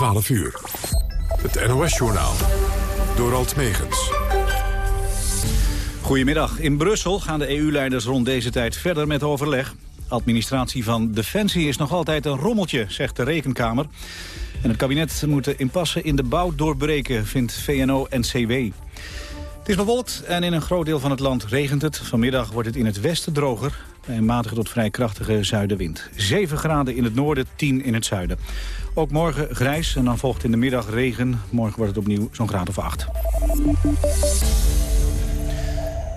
12 uur. Het NOS-journaal. Door Alt Megens. Goedemiddag. In Brussel gaan de EU-leiders rond deze tijd verder met overleg. Administratie van Defensie is nog altijd een rommeltje, zegt de Rekenkamer. En het kabinet moet de impasse in de bouw doorbreken, vindt VNO-NCW. Het is bewolkt en in een groot deel van het land regent het. Vanmiddag wordt het in het westen droger bij een matige tot vrij krachtige zuidenwind. 7 graden in het noorden, 10 in het zuiden. Ook morgen grijs en dan volgt in de middag regen. Morgen wordt het opnieuw zo'n graad of 8.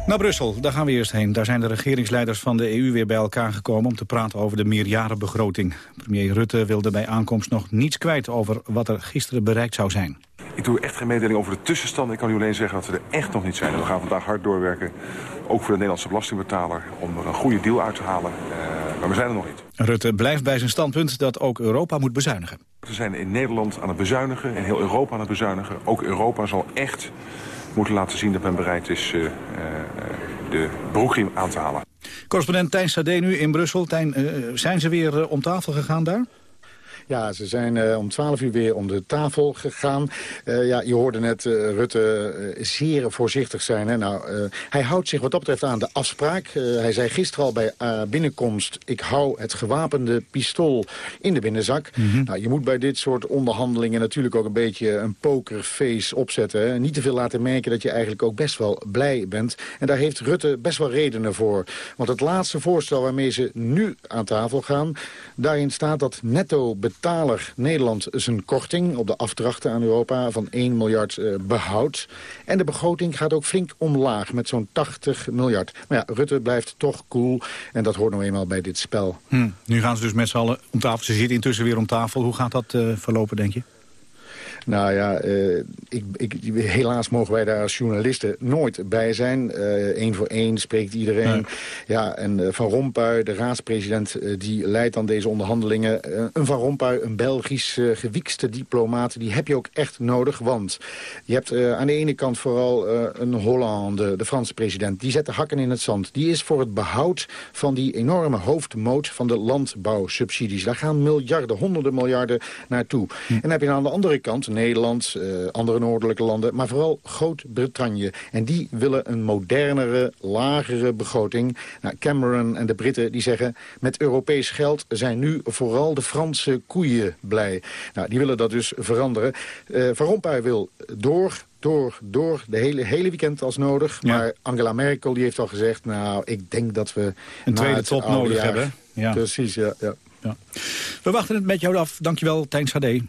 Naar Brussel, daar gaan we eerst heen. Daar zijn de regeringsleiders van de EU weer bij elkaar gekomen... om te praten over de meerjarenbegroting. Premier Rutte wilde bij aankomst nog niets kwijt... over wat er gisteren bereikt zou zijn. Ik doe echt geen mededeling over de tussenstand. Ik kan u alleen zeggen dat we er echt nog niet zijn. En we gaan vandaag hard doorwerken, ook voor de Nederlandse belastingbetaler... om er een goede deal uit te halen. Uh, maar we zijn er nog niet. Rutte blijft bij zijn standpunt dat ook Europa moet bezuinigen. We zijn in Nederland aan het bezuinigen, in heel Europa aan het bezuinigen. Ook Europa zal echt moeten laten zien dat men bereid is uh, uh, de broekriem aan te halen. Correspondent Tijn Sade nu in Brussel. Tijn, uh, zijn ze weer om tafel gegaan daar? Ja, ze zijn uh, om 12 uur weer om de tafel gegaan. Uh, ja, je hoorde net uh, Rutte zeer voorzichtig zijn. Hè? Nou, hij houdt zich wat dat betreft aan de afspraak. hij zei gisteren al bij binnenkomst... ik hou het gewapende pistool in de binnenzak. Mm -hmm. nou, je moet bij dit soort onderhandelingen natuurlijk ook een beetje een pokerface opzetten. Hè? Niet te veel laten merken dat je eigenlijk ook best wel blij bent. En daar heeft Rutte best wel redenen voor. Want het laatste voorstel waarmee ze nu aan tafel gaan... daarin staat dat netto betaler Nederland zijn korting op de afdrachten aan Europa van 1 miljard uh, behoudt. En de begroting gaat ook flink omlaag met zo'n 80 miljard. Maar ja, Rutte blijft toch cool en dat hoort nou eenmaal bij dit spel. Hm, nu gaan ze dus met z'n allen om tafel. Ze zitten intussen weer om tafel. Hoe gaat dat uh, verlopen, denk je? Nou ja, uh, ik, ik, helaas mogen wij daar als journalisten nooit bij zijn. Eén uh, voor één spreekt iedereen. Ja, ja en uh, Van Rompuy, de raadspresident, die leidt aan deze onderhandelingen. een Van Rompuy, een Belgisch gewiekste diplomaat, die heb je ook echt nodig. Want je hebt aan de ene kant vooral een Hollande, de Franse president. Die zet de hakken in het zand. Die is voor het behoud van die enorme hoofdmoot van de landbouwsubsidies. Daar gaan miljarden, honderden miljarden naartoe. Hm. En dan heb je aan de andere kant Nederland, uh, andere noordelijke landen... maar vooral Groot-Brittannië. En die willen een modernere, lagere begroting. Nou, Cameron en de Britten die zeggen... met Europees geld zijn nu vooral de Franse koeien blij. Nou, die willen dat dus veranderen. Uh, Van Rompuy wil door door, door, de hele, hele weekend als nodig. Ja. Maar Angela Merkel die heeft al gezegd... nou, ik denk dat we... Een tweede top nodig jaar, hebben. Ja. Precies, ja, ja. ja. We wachten het met jou af. Dankjewel, Tijn Sade.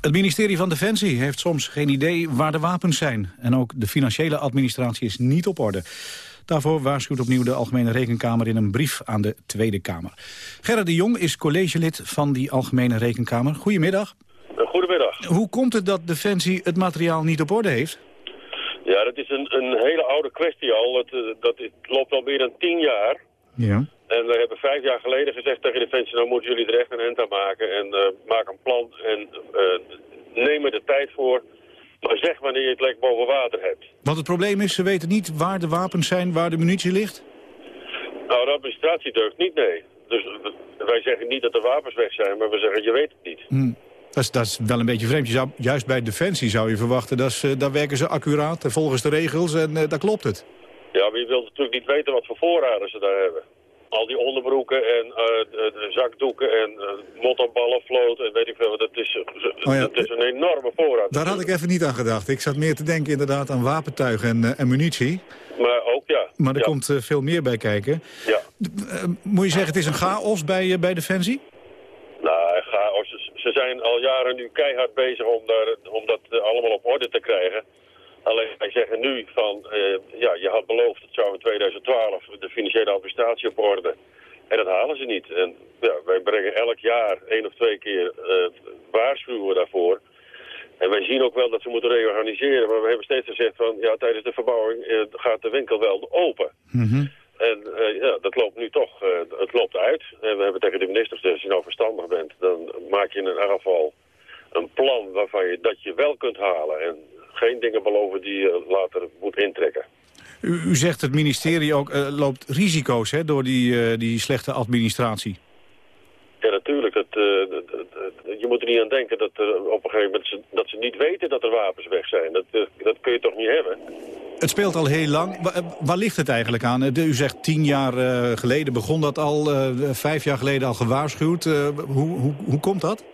Het ministerie van Defensie heeft soms geen idee waar de wapens zijn. En ook de financiële administratie is niet op orde. Daarvoor waarschuwt opnieuw de Algemene Rekenkamer in een brief aan de Tweede Kamer. Gerrit de Jong is collegelid van die Algemene Rekenkamer. Goedemiddag. Goedemiddag. Hoe komt het dat Defensie het materiaal niet op orde heeft? Ja, dat is een, een hele oude kwestie al. Het, dat het loopt al meer dan tien jaar. Ja. En we hebben vijf jaar geleden gezegd tegen Defensie, nou moeten jullie er echt een end aan maken. En uh, maak een plan en uh, neem er de tijd voor. Maar zeg wanneer je het lek boven water hebt. Want het probleem is, ze weten niet waar de wapens zijn, waar de munitie ligt? Nou, de administratie durft niet, nee. Dus wij zeggen niet dat de wapens weg zijn, maar we zeggen je weet het niet. Hmm. Dat is, dat is wel een beetje vreemd. Zou, juist bij Defensie zou je verwachten, dat ze, daar werken ze accuraat en volgens de regels en uh, daar klopt het. Ja, maar je wilt natuurlijk niet weten wat voor voorraden ze daar hebben al die onderbroeken en uh, de, de zakdoeken en uh, mottoballen, floot en weet ik veel. Dat is, uh, oh ja, dat is een enorme voorraad. Daar had ik even niet aan gedacht. Ik zat meer te denken inderdaad aan wapentuigen en, en munitie. Maar ook, ja. Maar er ja. komt veel meer bij kijken. Ja. moet je zeggen, het is een chaos bij, bij Defensie? Nou, chaos. Ze zijn al jaren nu keihard bezig om, daar, om dat allemaal op orde te krijgen. Alleen wij zeggen nu van, uh, ja, je had beloofd het zou in 2012 de financiële administratie op orde. En dat halen ze niet. En ja, wij brengen elk jaar één of twee keer uh, waarschuwen daarvoor. En wij zien ook wel dat ze moeten reorganiseren. Maar we hebben steeds gezegd van, ja, tijdens de verbouwing uh, gaat de winkel wel open. Mm -hmm. En ja, dat loopt nu toch, het loopt uit. En we hebben tegen de minister gezegd, als je nou verstandig bent, dan maak je in een afval een plan waarvan je dat je wel kunt halen. En geen dingen beloven die je later moet intrekken. U, u zegt het ministerie ook uh, loopt risico's hè, door die, uh, die slechte administratie. Ja, natuurlijk. Het, je moet er niet aan denken dat er op een gegeven moment ze, dat ze niet weten dat er wapens weg zijn. Dat, dat kun je toch niet hebben? Het speelt al heel lang. Waar, ligt het eigenlijk aan? U zegt tien jaar geleden begon dat al, vijf jaar geleden al gewaarschuwd. hoe, hoe, hoe komt dat?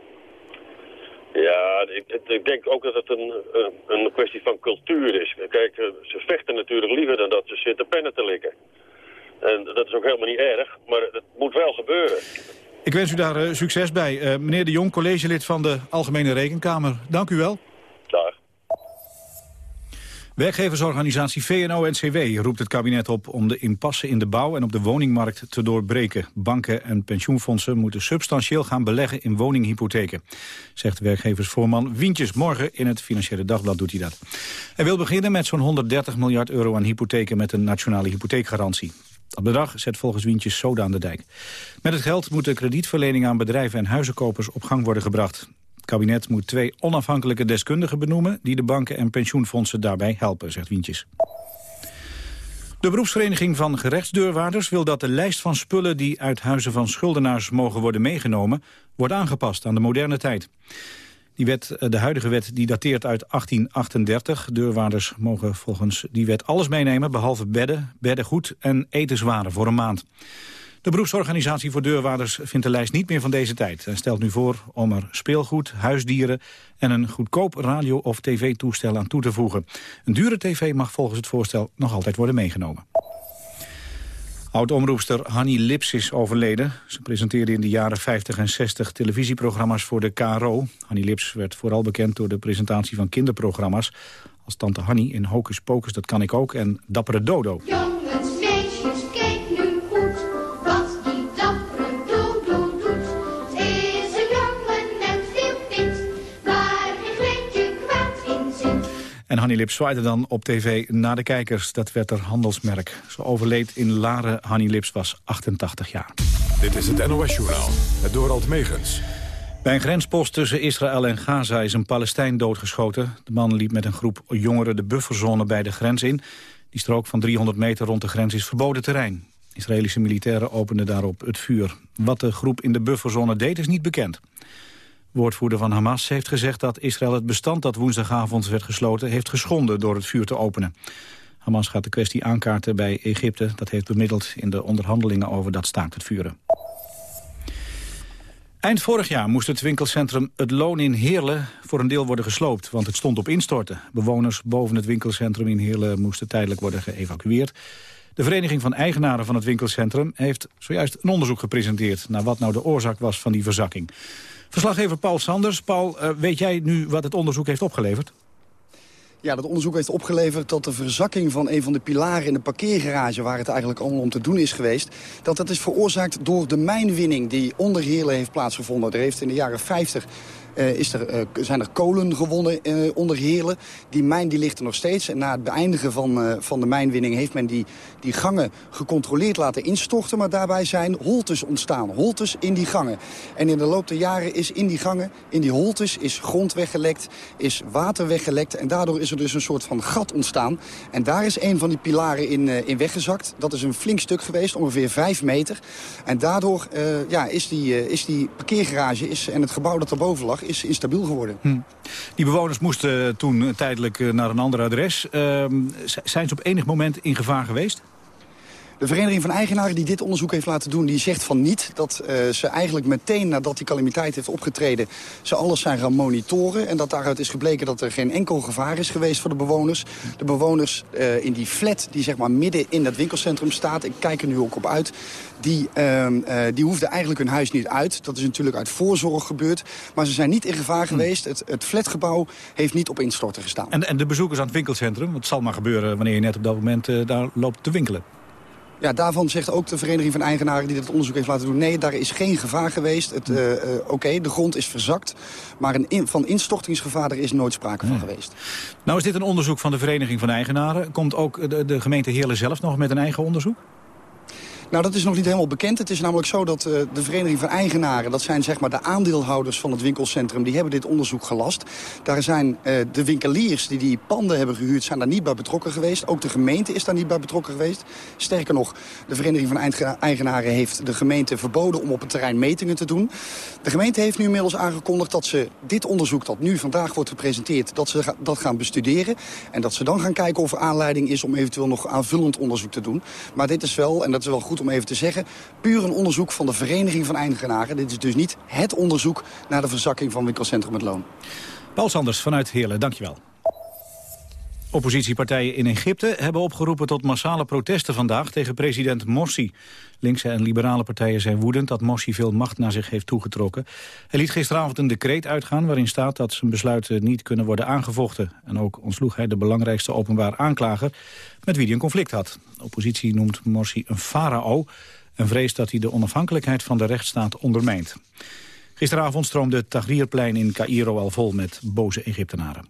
Ja, ik, ik, denk ook dat het een, een kwestie van cultuur is. Kijk, ze vechten natuurlijk liever dan dat ze zitten pennen te likken. En dat is ook helemaal niet erg, maar het moet wel gebeuren. Ik wens u daar uh, succes bij. Uh, meneer De Jong, collegelid van de Algemene Rekenkamer. Dank u wel. Werkgeversorganisatie VNO-NCW roept het kabinet op om de impasse in de bouw en op de woningmarkt te doorbreken. Banken en pensioenfondsen moeten substantieel gaan beleggen in woninghypotheken, zegt werkgeversvoorman Wientjes. Morgen in het Financiële Dagblad doet hij dat. Hij wil beginnen met zo'n 130 miljard euro aan hypotheken met een nationale hypotheekgarantie. Dat bedrag zet volgens Wientjes Soda aan de dijk. Met het geld moet de kredietverlening aan bedrijven en huizenkopers op gang worden gebracht. Het kabinet moet twee onafhankelijke deskundigen benoemen... die de banken en pensioenfondsen daarbij helpen, zegt Wientjes. De beroepsvereniging van gerechtsdeurwaarders wil dat de lijst van spullen... die uit huizen van schuldenaars mogen worden meegenomen... wordt aangepast aan de moderne tijd. Die wet, eh, de huidige wet die dateert uit 1838. Deurwaarders mogen volgens die wet alles meenemen... behalve bedden, beddengoed en etenswaren voor een maand. De beroepsorganisatie voor deurwaarders vindt de lijst niet meer van deze tijd... en stelt nu voor om er speelgoed, huisdieren en een goedkoop radio- of tv-toestel aan toe te voegen. Een dure tv mag volgens het voorstel nog altijd worden meegenomen. Oud-omroepster Hanny Lips is overleden. Ze presenteerde in de jaren 50 en 60 televisieprogramma's voor de KRO. Hanny Lips werd vooral bekend door de presentatie van kinderprogramma's... als Tante Hanny in Hocus Pocus, dat kan ik ook, en Dappere Dodo. En Hanny Lips zwaaide dan op tv naar de kijkers. Dat werd er handelsmerk. Ze overleed in Laren. Hanny Lips was 88 jaar. Dit is het NOS-journaal. Het Dorald Megens. Bij een grenspost tussen Israël en Gaza is een Palestijn doodgeschoten. De man liep met een groep jongeren de bufferzone bij de grens in. Die strook van 300 meter rond de grens is verboden terrein. Israëlische militairen openden daarop het vuur. Wat de groep in de bufferzone deed is niet bekend. Woordvoerder van Hamas heeft gezegd dat Israël het bestand dat woensdagavond werd gesloten heeft geschonden door het vuur te openen. Hamas gaat de kwestie aankaarten bij Egypte. Dat heeft bemiddeld in de onderhandelingen over dat staakt het vuren. Eind vorig jaar moest het winkelcentrum Het Loon in Heerlen voor een deel worden gesloopt, want het stond op instorten. Bewoners boven het winkelcentrum in Heerlen moesten tijdelijk worden geëvacueerd. De Vereniging van Eigenaren van het winkelcentrum heeft zojuist een onderzoek gepresenteerd naar wat nou de oorzaak was van die verzakking. Verslaggever Paul Sanders. Paul, uh, weet jij nu wat het onderzoek heeft opgeleverd? Ja, dat onderzoek heeft opgeleverd dat de verzakking van een van de pilaren in de parkeergarage... waar het eigenlijk allemaal om te doen is geweest... dat dat is veroorzaakt door de mijnwinning die onder Heerlen heeft plaatsgevonden. Er heeft in de jaren 50 uh, is er, uh, zijn er kolen gewonnen onder Heerlen. Die mijn die ligt er nog steeds. En na het beëindigen van, van de mijnwinning heeft men die, die gangen gecontroleerd laten instorten. Maar daarbij zijn holtes ontstaan. Holtes in die gangen. En in de loop der jaren is in die gangen, in die holtes, is grond weggelekt, is water weggelekt. En daardoor is er dus een soort van gat ontstaan. En daar is een van die pilaren in, in weggezakt. Dat is een flink stuk geweest, ongeveer vijf meter. En daardoor ja, is, die, is die parkeergarage is, en het gebouw dat erboven lag is instabiel geworden. Hm. Die bewoners moesten toen tijdelijk eh, naar een ander adres. Uh, zijn ze op enig moment in gevaar geweest? De Vereniging van Eigenaren die dit onderzoek heeft laten doen... die zegt van niet dat uh, ze eigenlijk meteen nadat die calamiteit heeft opgetreden... ze alles zijn gaan monitoren. En dat daaruit is gebleken dat er geen enkel gevaar is geweest voor de bewoners. De bewoners uh, in die flat die zeg maar midden in dat winkelcentrum staat... ik kijk er nu ook op uit... Die, uh, die hoefden eigenlijk hun huis niet uit. Dat is natuurlijk uit voorzorg gebeurd. Maar ze zijn niet in gevaar hm. geweest. Het, het flatgebouw heeft niet op instorten gestaan. En, en de bezoekers aan het winkelcentrum? Het zal maar gebeuren wanneer je net op dat moment daar loopt te winkelen. Ja, daarvan zegt ook de Vereniging van Eigenaren die dit onderzoek heeft laten doen... nee, daar is geen gevaar geweest. Uh, uh, Oké, de grond is verzakt, maar een in, van instortingsgevaar er is nooit sprake van geweest. Nou is dit een onderzoek van de Vereniging van Eigenaren. Komt ook de, de gemeente Heerlen zelf nog met een eigen onderzoek? Nou, dat is nog niet helemaal bekend. Het is namelijk zo dat uh, de Vereniging van Eigenaren... dat zijn zeg maar de aandeelhouders van het winkelcentrum... die hebben dit onderzoek gelast. Daar zijn uh, de winkeliers die die panden hebben gehuurd... zijn daar niet bij betrokken geweest. Ook de gemeente is daar niet bij betrokken geweest. Sterker nog, de Vereniging van Eigenaren heeft de gemeente verboden... om op het terrein metingen te doen. De gemeente heeft nu inmiddels aangekondigd dat ze dit onderzoek... dat nu vandaag wordt gepresenteerd, dat ze dat gaan bestuderen. En dat ze dan gaan kijken of er aanleiding is om eventueel nog aanvullend onderzoek te doen. Maar dit is wel, en dat is wel goed om even te zeggen... puur een onderzoek van de Vereniging van Eigenaren. Dit is dus niet het onderzoek naar de verzakking van winkelcentrum Het Loon. Paul Sanders vanuit Heerlen, dankjewel. Oppositiepartijen in Egypte hebben opgeroepen tot massale protesten vandaag tegen president Morsi. Linkse en liberale partijen zijn woedend dat Morsi veel macht naar zich heeft toegetrokken. Hij liet gisteravond een decreet uitgaan waarin staat dat zijn besluiten niet kunnen worden aangevochten. En ook ontsloeg hij de belangrijkste openbaar aanklager met wie hij een conflict had. De oppositie noemt Morsi een farao en vreest dat hij de onafhankelijkheid van de rechtsstaat ondermijnt. Gisteravond stroomde het Tahrirplein in Cairo al vol met boze Egyptenaren.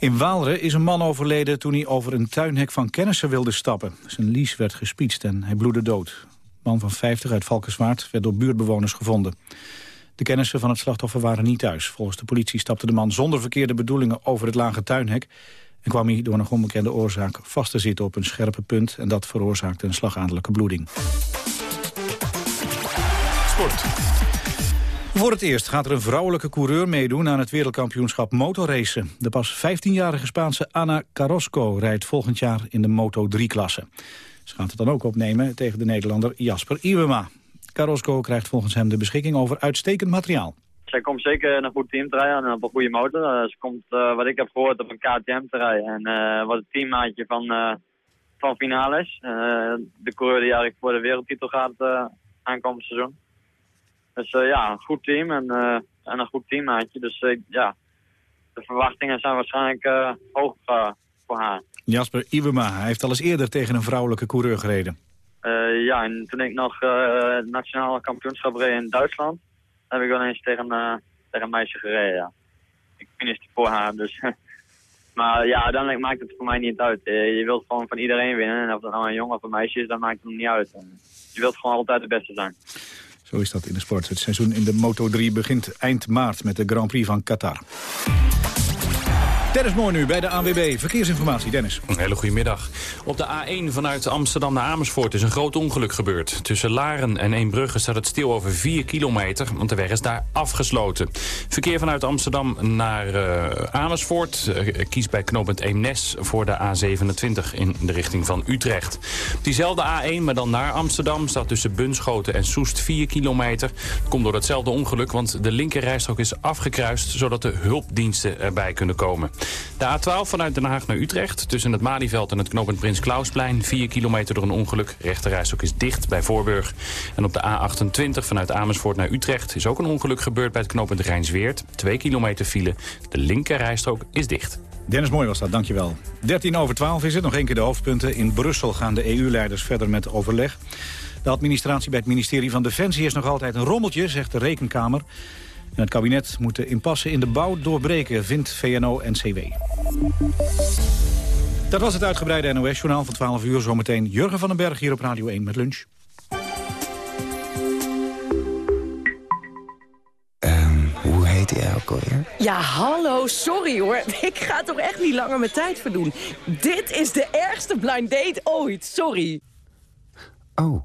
In Waalre is een man overleden toen hij over een tuinhek van kennissen wilde stappen. Zijn lies werd gespietst en hij bloedde dood. man van 50 uit Valkenswaard werd door buurtbewoners gevonden. De kennissen van het slachtoffer waren niet thuis. Volgens de politie stapte de man zonder verkeerde bedoelingen over het lage tuinhek... en kwam hij door een onbekende oorzaak vast te zitten op een scherpe punt... en dat veroorzaakte een slagadelijke bloeding. Sport. Voor het eerst gaat er een vrouwelijke coureur meedoen aan het wereldkampioenschap motorracen. De pas 15-jarige Spaanse Ana Carrasco rijdt volgend jaar in de Moto3-klasse. Ze gaat het dan ook opnemen tegen de Nederlander Jasper Iwema. Carrasco krijgt volgens hem de beschikking over uitstekend materiaal. Zij komt zeker in een goed team te rijden en op een goede motor. Uh, ze komt, uh, wat ik heb gehoord, op een KTM te rijden. En uh, wat het teammaatje van, van finales. de coureur die eigenlijk voor de wereldtitel gaat aankomend seizoen. Dus uh, ja, een goed team en, uh, en een goed teammaatje. Dus uh, ja, de verwachtingen zijn waarschijnlijk hoog voor haar. Jasper Iwema, hij heeft al eens eerder tegen een vrouwelijke coureur gereden. ja, en toen ik nog nationale kampioenschap reed in Duitsland, heb ik wel eens tegen, tegen een meisje gereden, ja. Ik finishte voor haar, dus... maar ja, uiteindelijk maakt het voor mij niet uit. Je wilt gewoon van iedereen winnen. En of dat nou een jongen of een meisje is, dat maakt het niet uit. Je wilt gewoon altijd de beste zijn. Zo is dat in de sport. Het seizoen in de Moto3 begint eind maart met de Grand Prix van Qatar. Dennis Mooi nu bij de ANWB. Verkeersinformatie, Dennis. Een hele goede middag. Op de A1 vanuit Amsterdam naar Amersfoort is een groot ongeluk gebeurd. Tussen Laren en Eembrugge staat het stil over 4 kilometer, want de weg is daar afgesloten. Verkeer vanuit Amsterdam naar uh, Amersfoort uh, kiest bij knooppunt Eemnes voor de A27 in de richting van Utrecht. Diezelfde A1, maar dan naar Amsterdam, staat tussen Bunschoten en Soest 4 kilometer. komt door hetzelfde ongeluk, want de linkerrijstrook is afgekruist, zodat de hulpdiensten erbij kunnen komen. De A12 vanuit Den Haag naar Utrecht. Tussen het Malieveld en het knooppunt Prins Klausplein. 4 kilometer door een ongeluk. Rechterrijstok is dicht bij Voorburg. En op de A28 vanuit Amersfoort naar Utrecht... is ook een ongeluk gebeurd bij het knooppunt Rijnsweert. 2 kilometer file. De linkerrijstrook is dicht. Dennis Mooi was dat, dankjewel. 13 over 12 is het, nog één keer de hoofdpunten. In Brussel gaan de EU-leiders verder met overleg. De administratie bij het ministerie van Defensie is nog altijd een rommeltje, zegt de Rekenkamer. En het kabinet moet de impasse in de bouw doorbreken, vindt VNO-NCW. Dat was het uitgebreide NOS-journaal van 12 uur. Zometeen Jurgen van den Berg hier op Radio 1 met lunch. Um, hoe heet hij ook alweer? Ja, hallo, sorry hoor. Ik ga toch echt niet langer mijn tijd verdoen. Dit is de ergste blind date ooit, sorry. Oh.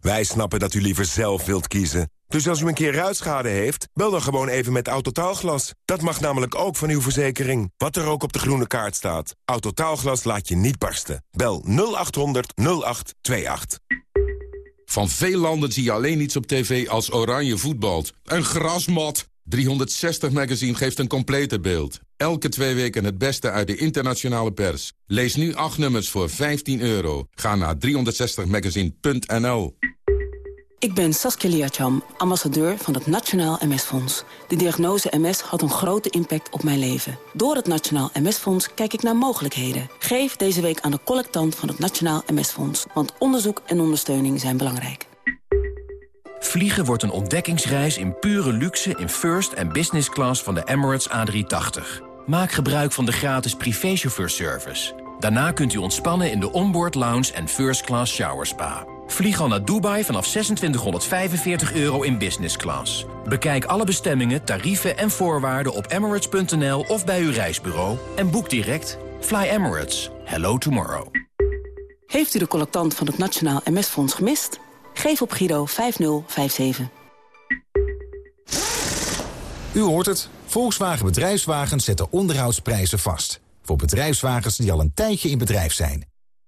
Wij snappen dat u liever zelf wilt kiezen. Dus als u een keer ruitschade heeft, bel dan gewoon even met Autotaalglas. Dat mag namelijk ook van uw verzekering, wat er ook op de groene kaart staat. Autotaalglas laat je niet barsten. Bel 0800 0828. Van veel landen zie je alleen iets op tv als oranje voetbalt. Een grasmat! 360 Magazine geeft een complete beeld. Elke twee weken het beste uit de internationale pers. Lees nu acht nummers voor 15 euro. Ga naar 360magazine.nl ik ben Saskia Liacham, ambassadeur van het Nationaal MS-fonds. De diagnose MS had een grote impact op mijn leven. Door het Nationaal MS-fonds kijk ik naar mogelijkheden. Geef deze week aan de collectant van het Nationaal MS-fonds. Want onderzoek en ondersteuning zijn belangrijk. Vliegen wordt een ontdekkingsreis in pure luxe in first en business class van de Emirates A380. Maak gebruik van de gratis privéchauffeurservice. Daarna kunt u ontspannen in de onboard lounge en first class shower spa. Vlieg al naar Dubai vanaf 2645 euro in business class. Bekijk alle bestemmingen, tarieven en voorwaarden op emirates.nl of bij uw reisbureau en boek direct. Fly Emirates. Hello tomorrow. Heeft u de collectant van het Nationaal MS-fonds gemist? Geef op Giro 5057. U hoort het. Volkswagen Bedrijfswagens zetten onderhoudsprijzen vast. Voor bedrijfswagens die al een tijdje in bedrijf zijn.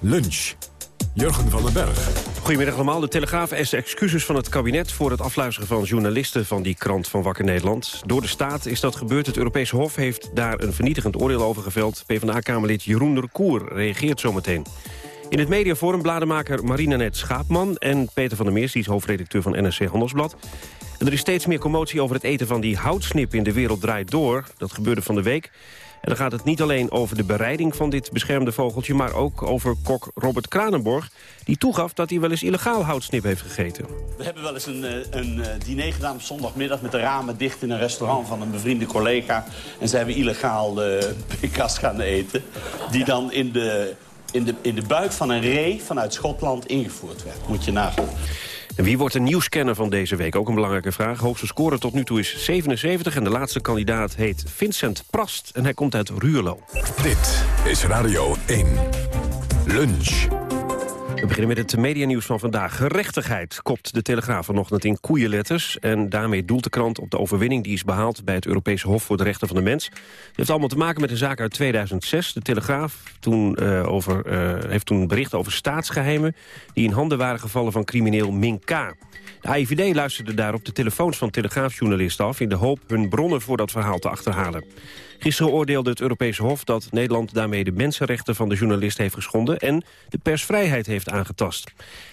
Lunch. Jurgen van den Berg. Goedemiddag allemaal. De Telegraaf eist excuses van het kabinet... voor het afluisteren van journalisten van die krant van Wakker Nederland. Door de staat is dat gebeurd. Het Europese Hof heeft daar een vernietigend oordeel over geveld. PvdA-kamerlid Jeroen de Koer reageert zometeen. In het mediaforum blademaker Marina-Net Schaapman... en Peter van der Meers, die is hoofdredacteur van NRC Handelsblad. En er is steeds meer commotie over het eten van die houtsnip in de wereld draait door. Dat gebeurde van de week. En dan gaat het niet alleen over de bereiding van dit beschermde vogeltje... maar ook over kok Robert Kranenborg... die toegaf dat hij wel eens illegaal houtsnip heeft gegeten. We hebben wel eens een, eh, een eh, diner gedaan op zondagmiddag... met de ramen dicht in een restaurant van een bevriende collega. En zijn we illegaal de pikas gaan eten. Die dan in de, in, de, in de buik van een ree vanuit Schotland ingevoerd werd. Moet je nagaan. En wie wordt de nieuwscanner van deze week? Ook een belangrijke vraag. Hoogste score tot nu toe is 77 en de laatste kandidaat heet Vincent Prast. En hij komt uit Ruurlo. Dit is Radio 1. Lunch. Beginnen met het medianieuws van vandaag. Gerechtigheid kopt de Telegraaf vanochtend in koeienletters. En daarmee doelt de krant op de overwinning die is behaald... bij het Europese Hof voor de Rechten van de Mens. Het heeft allemaal te maken met een zaak uit 2006. De Telegraaf toen, uh, over, uh, heeft toen bericht over staatsgeheimen... die in handen waren gevallen van crimineel Minka. De AIVD luisterde daarop de telefoons van telegraafjournalisten af... in de hoop hun bronnen voor dat verhaal te achterhalen. Gisteren oordeelde het Europese Hof dat Nederland daarmee de mensenrechten van de journalist heeft geschonden en de persvrijheid heeft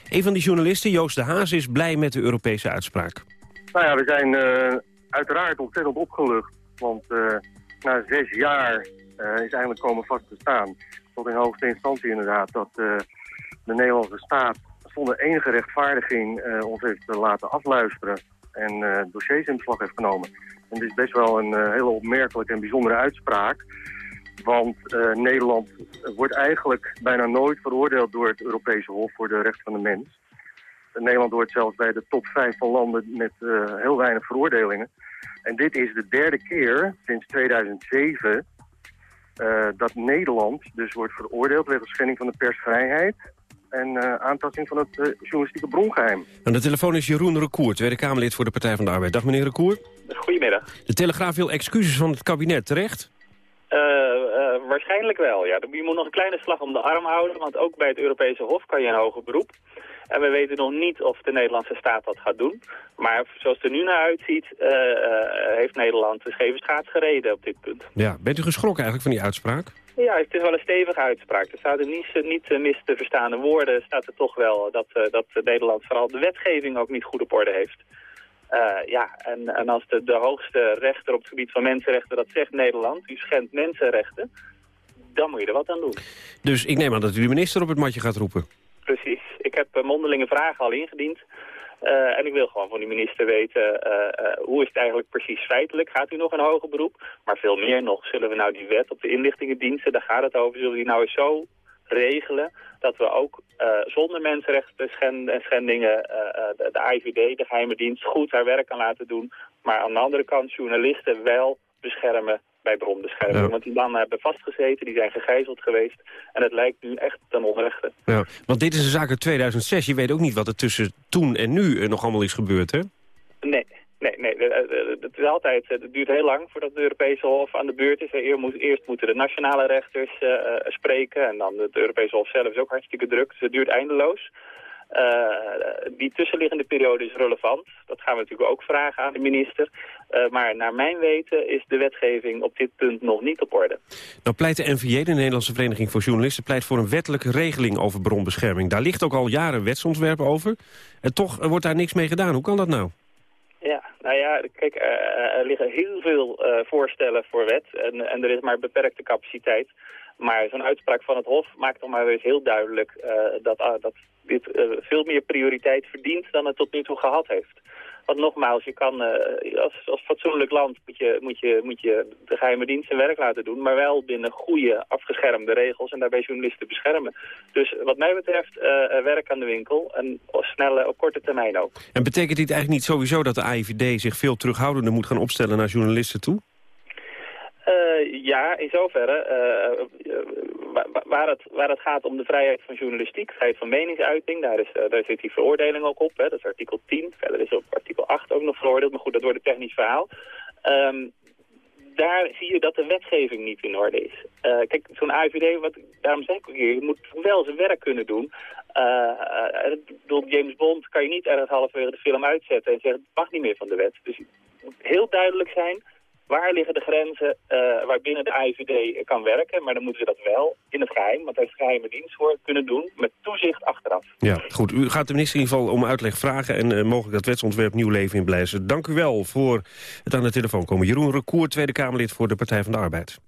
Een van die journalisten, Joost de Haas, is blij met de Europese uitspraak. Nou ja, we zijn uh, uiteraard ontzettend opgelucht, want uh, na zes jaar uh, is eigenlijk komen vast te staan, tot in hoogste instantie inderdaad, dat de Nederlandse staat zonder enige rechtvaardiging ons heeft laten afluisteren en dossiers in beslag heeft genomen. En dit is best wel een hele opmerkelijke en bijzondere uitspraak. Want uh, Nederland wordt eigenlijk bijna nooit veroordeeld door het Europese Hof voor de Rechten van de Mens. Nederland hoort zelfs bij de top 5 van landen met uh, heel weinig veroordelingen. En dit is de derde keer sinds 2007 dat Nederland dus wordt veroordeeld wegens schending van de persvrijheid en uh, aantasting van het uh, journalistieke brongeheim. Aan de telefoon is Jeroen Recour, Tweede Kamerlid voor de Partij van de Arbeid. Dag meneer Recour. Goedemiddag. De Telegraaf wil excuses van het kabinet, terecht? Uh, waarschijnlijk wel, ja. Je moet nog een kleine slag om de arm houden, want ook bij het Europese Hof kan je een hoger beroep. En we weten nog niet of de Nederlandse staat dat gaat doen. Maar zoals het er nu naar uitziet, heeft Nederland de scheve schaats gereden op dit punt. Ja, bent u geschrokken eigenlijk van die uitspraak? Ja, het is wel een stevige uitspraak. Er staat er niet, niet mis te verstaande woorden. staat er toch wel dat, uh, dat Nederland vooral de wetgeving ook niet goed op orde heeft. Uh, ja, en, en als de, de hoogste rechter op het gebied van mensenrechten dat zegt Nederland, u schendt mensenrechten, dan moet je er wat aan doen. Dus ik neem aan dat u de minister op het matje gaat roepen. Precies. Ik heb uh, mondelinge vragen al ingediend. Uh, en ik wil gewoon van die minister weten, uh, uh, hoe is het eigenlijk precies feitelijk? Gaat u nog een hoger beroep? Maar veel meer nog, zullen we nou die wet op de inlichtingendiensten, daar gaat het over, zullen we die nou eens zo regelen dat we ook zonder mensenrechten schend en schendingen de, de IVD, de geheime dienst, goed haar werk kan laten doen. Maar aan de andere kant journalisten wel beschermen bij bronbescherming. Ja. Want die mannen hebben vastgezeten, die zijn gegijzeld geweest. En het lijkt nu echt ten onrechte. Ja, want dit is een zaak uit 2006. Je weet ook niet wat er tussen toen en nu nog allemaal is gebeurd, hè? Nee, nee, nee. Het, is altijd, het duurt heel lang voordat de Europese Hof aan de beurt is. Eerst moeten de nationale rechters spreken. En dan het Europese Hof zelf is ook hartstikke druk. Dus het duurt eindeloos. Die tussenliggende periode is relevant. Dat gaan we natuurlijk ook vragen aan de minister. Maar naar mijn weten is de wetgeving op dit punt nog niet op orde. Nou pleit de NVJ, de Nederlandse Vereniging voor Journalisten... pleit voor een wettelijke regeling over bronbescherming. Daar ligt ook al jaren wetsontwerp over. En toch wordt daar niks mee gedaan. Hoe kan dat nou? Ja, nou ja, kijk, uh, er liggen heel veel uh, voorstellen voor wet en, en er is maar beperkte capaciteit. Maar zo'n uitspraak van het Hof maakt toch maar weer heel duidelijk dat, dat dit veel meer prioriteit verdient dan het tot nu toe gehad heeft. Want nogmaals, je kan uh, als, als fatsoenlijk land moet je, moet, je, moet je de geheime dienst zijn werk laten doen, maar wel binnen goede afgeschermde regels en daarbij journalisten beschermen. Dus wat mij betreft uh, werk aan de winkel en snelle, op korte termijn ook. En betekent dit eigenlijk niet sowieso dat de AIVD zich veel terughoudender moet gaan opstellen naar journalisten toe? Uh, ja, in zoverre. Uh, waar, het, waar het gaat om de vrijheid van journalistiek, vrijheid van meningsuiting, daar, is, uh, daar zit die veroordeling ook op. Hè, dat is artikel 10. Verder is op artikel 8 ook nog veroordeeld, maar goed, dat wordt een technisch verhaal. Um, daar zie je dat de wetgeving niet in orde is. Uh, kijk, zo'n AIVD, wat, daarom zeg ik ook hier, je moet wel zijn werk kunnen doen. Uh, door James Bond kan je niet ergens halverwege de film uitzetten en zeggen, het mag niet meer van de wet. Dus het moet heel duidelijk zijn, Waar liggen de grenzen uh, waarbinnen de AIVD kan werken? Maar dan moeten ze dat wel in het geheim, want daar is geheime dienst voor, kunnen doen met toezicht achteraf. Ja, goed. U gaat de minister in ieder geval om uitleg vragen en uh, mogelijk dat wetsontwerp nieuw leven inblijven. Dank u wel voor het aan de telefoon komen. Jeroen Recour, Tweede Kamerlid voor de Partij van de Arbeid.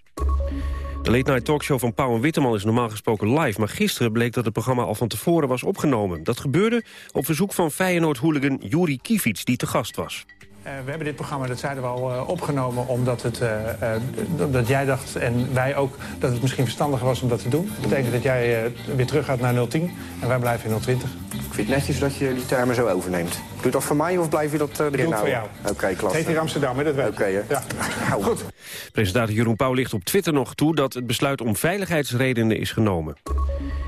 De late night talkshow van Pauw en Witteman is normaal gesproken live... maar gisteren bleek dat het programma al van tevoren was opgenomen. Dat gebeurde op verzoek van Feyenoord-hooligan Juri Kivic, die te gast was. Uh, we hebben dit programma, dat zeiden we al, uh, opgenomen omdat het, uh, dat jij dacht en wij ook dat het misschien verstandiger was om dat te doen. Dat betekent dat jij weer terug gaat naar 010 en wij blijven in 020. Ik vind het netjes dat je die termen zo overneemt. Doe je dat voor mij of blijf je dat erin houden? voor jou. Oké, okay, klasse. Het heet hier Amsterdam, hè, dat weet Oké, okay, ja. Goed. Presentator Jeroen Pauw ligt op Twitter nog toe dat het besluit om veiligheidsredenen is genomen.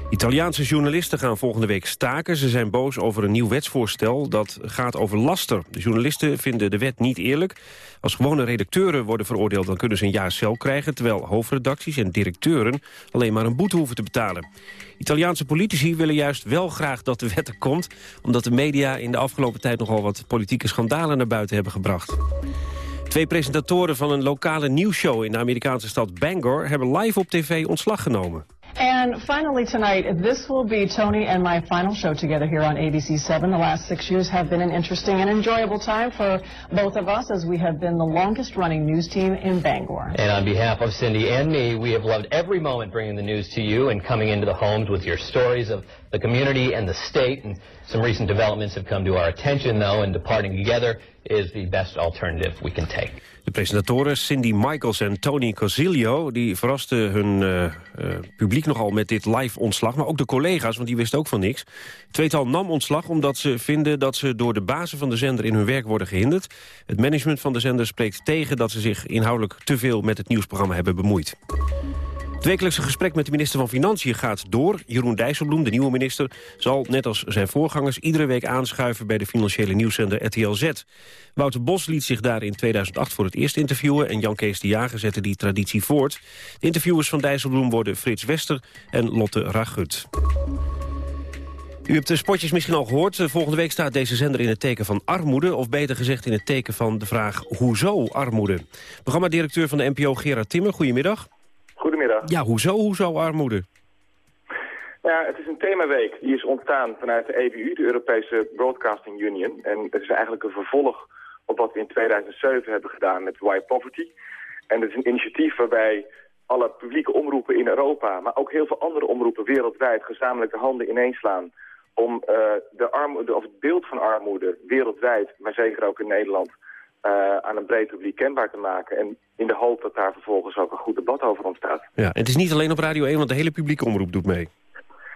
Italiaanse journalisten gaan volgende week staken. Ze zijn boos over een nieuw wetsvoorstel dat gaat over laster. De journalisten vinden de wet niet eerlijk. Als gewone redacteuren worden veroordeeld... dan kunnen ze een jaar cel krijgen... terwijl hoofdredacties en directeuren alleen maar een boete hoeven te betalen. Italiaanse politici willen juist wel graag dat de wet er komt... omdat de media in de afgelopen tijd nogal wat politieke schandalen naar buiten hebben gebracht. Twee presentatoren van een lokale nieuwsshow in de Amerikaanse stad Bangor... hebben live op tv ontslag genomen. And finally tonight, this will be Tony and my final show together here on ABC7. The last six years have been an interesting and enjoyable time for both of us as we have been the longest running news team in Bangor. And on behalf of Cindy and me, we have loved every moment bringing the news to you and coming into the homes with your stories of the community and the state. And some recent developments have come to our attention, though, and departing together is the best alternative we can take. De presentatoren Cindy Michaels en Tony Cosilio... die verrasten hun uh, uh, publiek nogal met dit live ontslag. Maar ook de collega's, want die wisten ook van niks. Tweetal nam ontslag omdat ze vinden dat ze door de bazen van de zender... in hun werk worden gehinderd. Het management van de zender spreekt tegen dat ze zich inhoudelijk... te veel met het nieuwsprogramma hebben bemoeid. Het wekelijkse gesprek met de minister van Financiën gaat door. Jeroen Dijsselbloem, de nieuwe minister, zal net als zijn voorgangers... iedere week aanschuiven bij de financiële nieuwszender RTL Z. Wouter Bos liet zich daar in 2008 voor het eerst interviewen... en Jan Kees de Jager zette die traditie voort. De interviewers van Dijsselbloem worden Frits Wester en Lotte Ragut. U hebt de spotjes misschien al gehoord. Volgende week staat deze zender in het teken van armoede... of beter gezegd in het teken van de vraag hoezo armoede. Programmadirecteur van de NPO Gerard Timmer, goedemiddag. Ja, hoezo, hoezo armoede? Ja, het is een themaweek die is ontstaan vanuit de EBU, de Europese Broadcasting Union. En het is eigenlijk een vervolg op wat we in 2007 hebben gedaan met Why Poverty. En het is een initiatief waarbij alle publieke omroepen in Europa, maar ook heel veel andere omroepen wereldwijd gezamenlijk de handen ineenslaan om de armoede, of het beeld van armoede wereldwijd, maar zeker ook in Nederland, uh, aan een breed publiek kenbaar te maken. En in de hoop dat daar vervolgens ook een goed debat over ontstaat. Ja, en het is niet alleen op Radio 1, want de hele publieke omroep doit mee.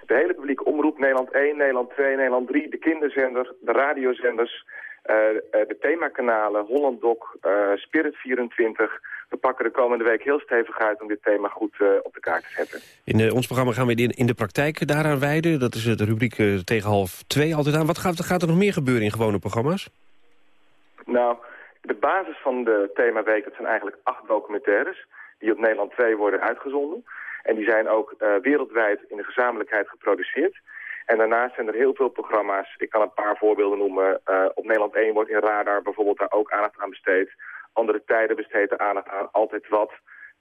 De hele publieke omroep, Nederland 1, Nederland 2, Nederland 3, de kinderzender, de radiozenders, uh, de themakanalen, Holland Doc, Spirit 24. We pakken de komende week heel stevig uit om dit thema goed uh, op de kaart te zetten. In ons programma gaan we in, in, de praktijk daaraan wijden. Dat is de rubriek tegen half twee altijd aan. Wat gaat, gaat er nog meer gebeuren in gewone programma's? Nou, de basis van de themaweek, dat zijn eigenlijk acht documentaires... die op Nederland 2 worden uitgezonden. En die zijn ook uh, wereldwijd in de gezamenlijkheid geproduceerd. En daarnaast zijn er heel veel programma's. Ik kan een paar voorbeelden noemen. Uh, op Nederland 1 wordt in Radar bijvoorbeeld daar ook aandacht aan besteed. Andere tijden besteedt er aandacht aan. Altijd wat.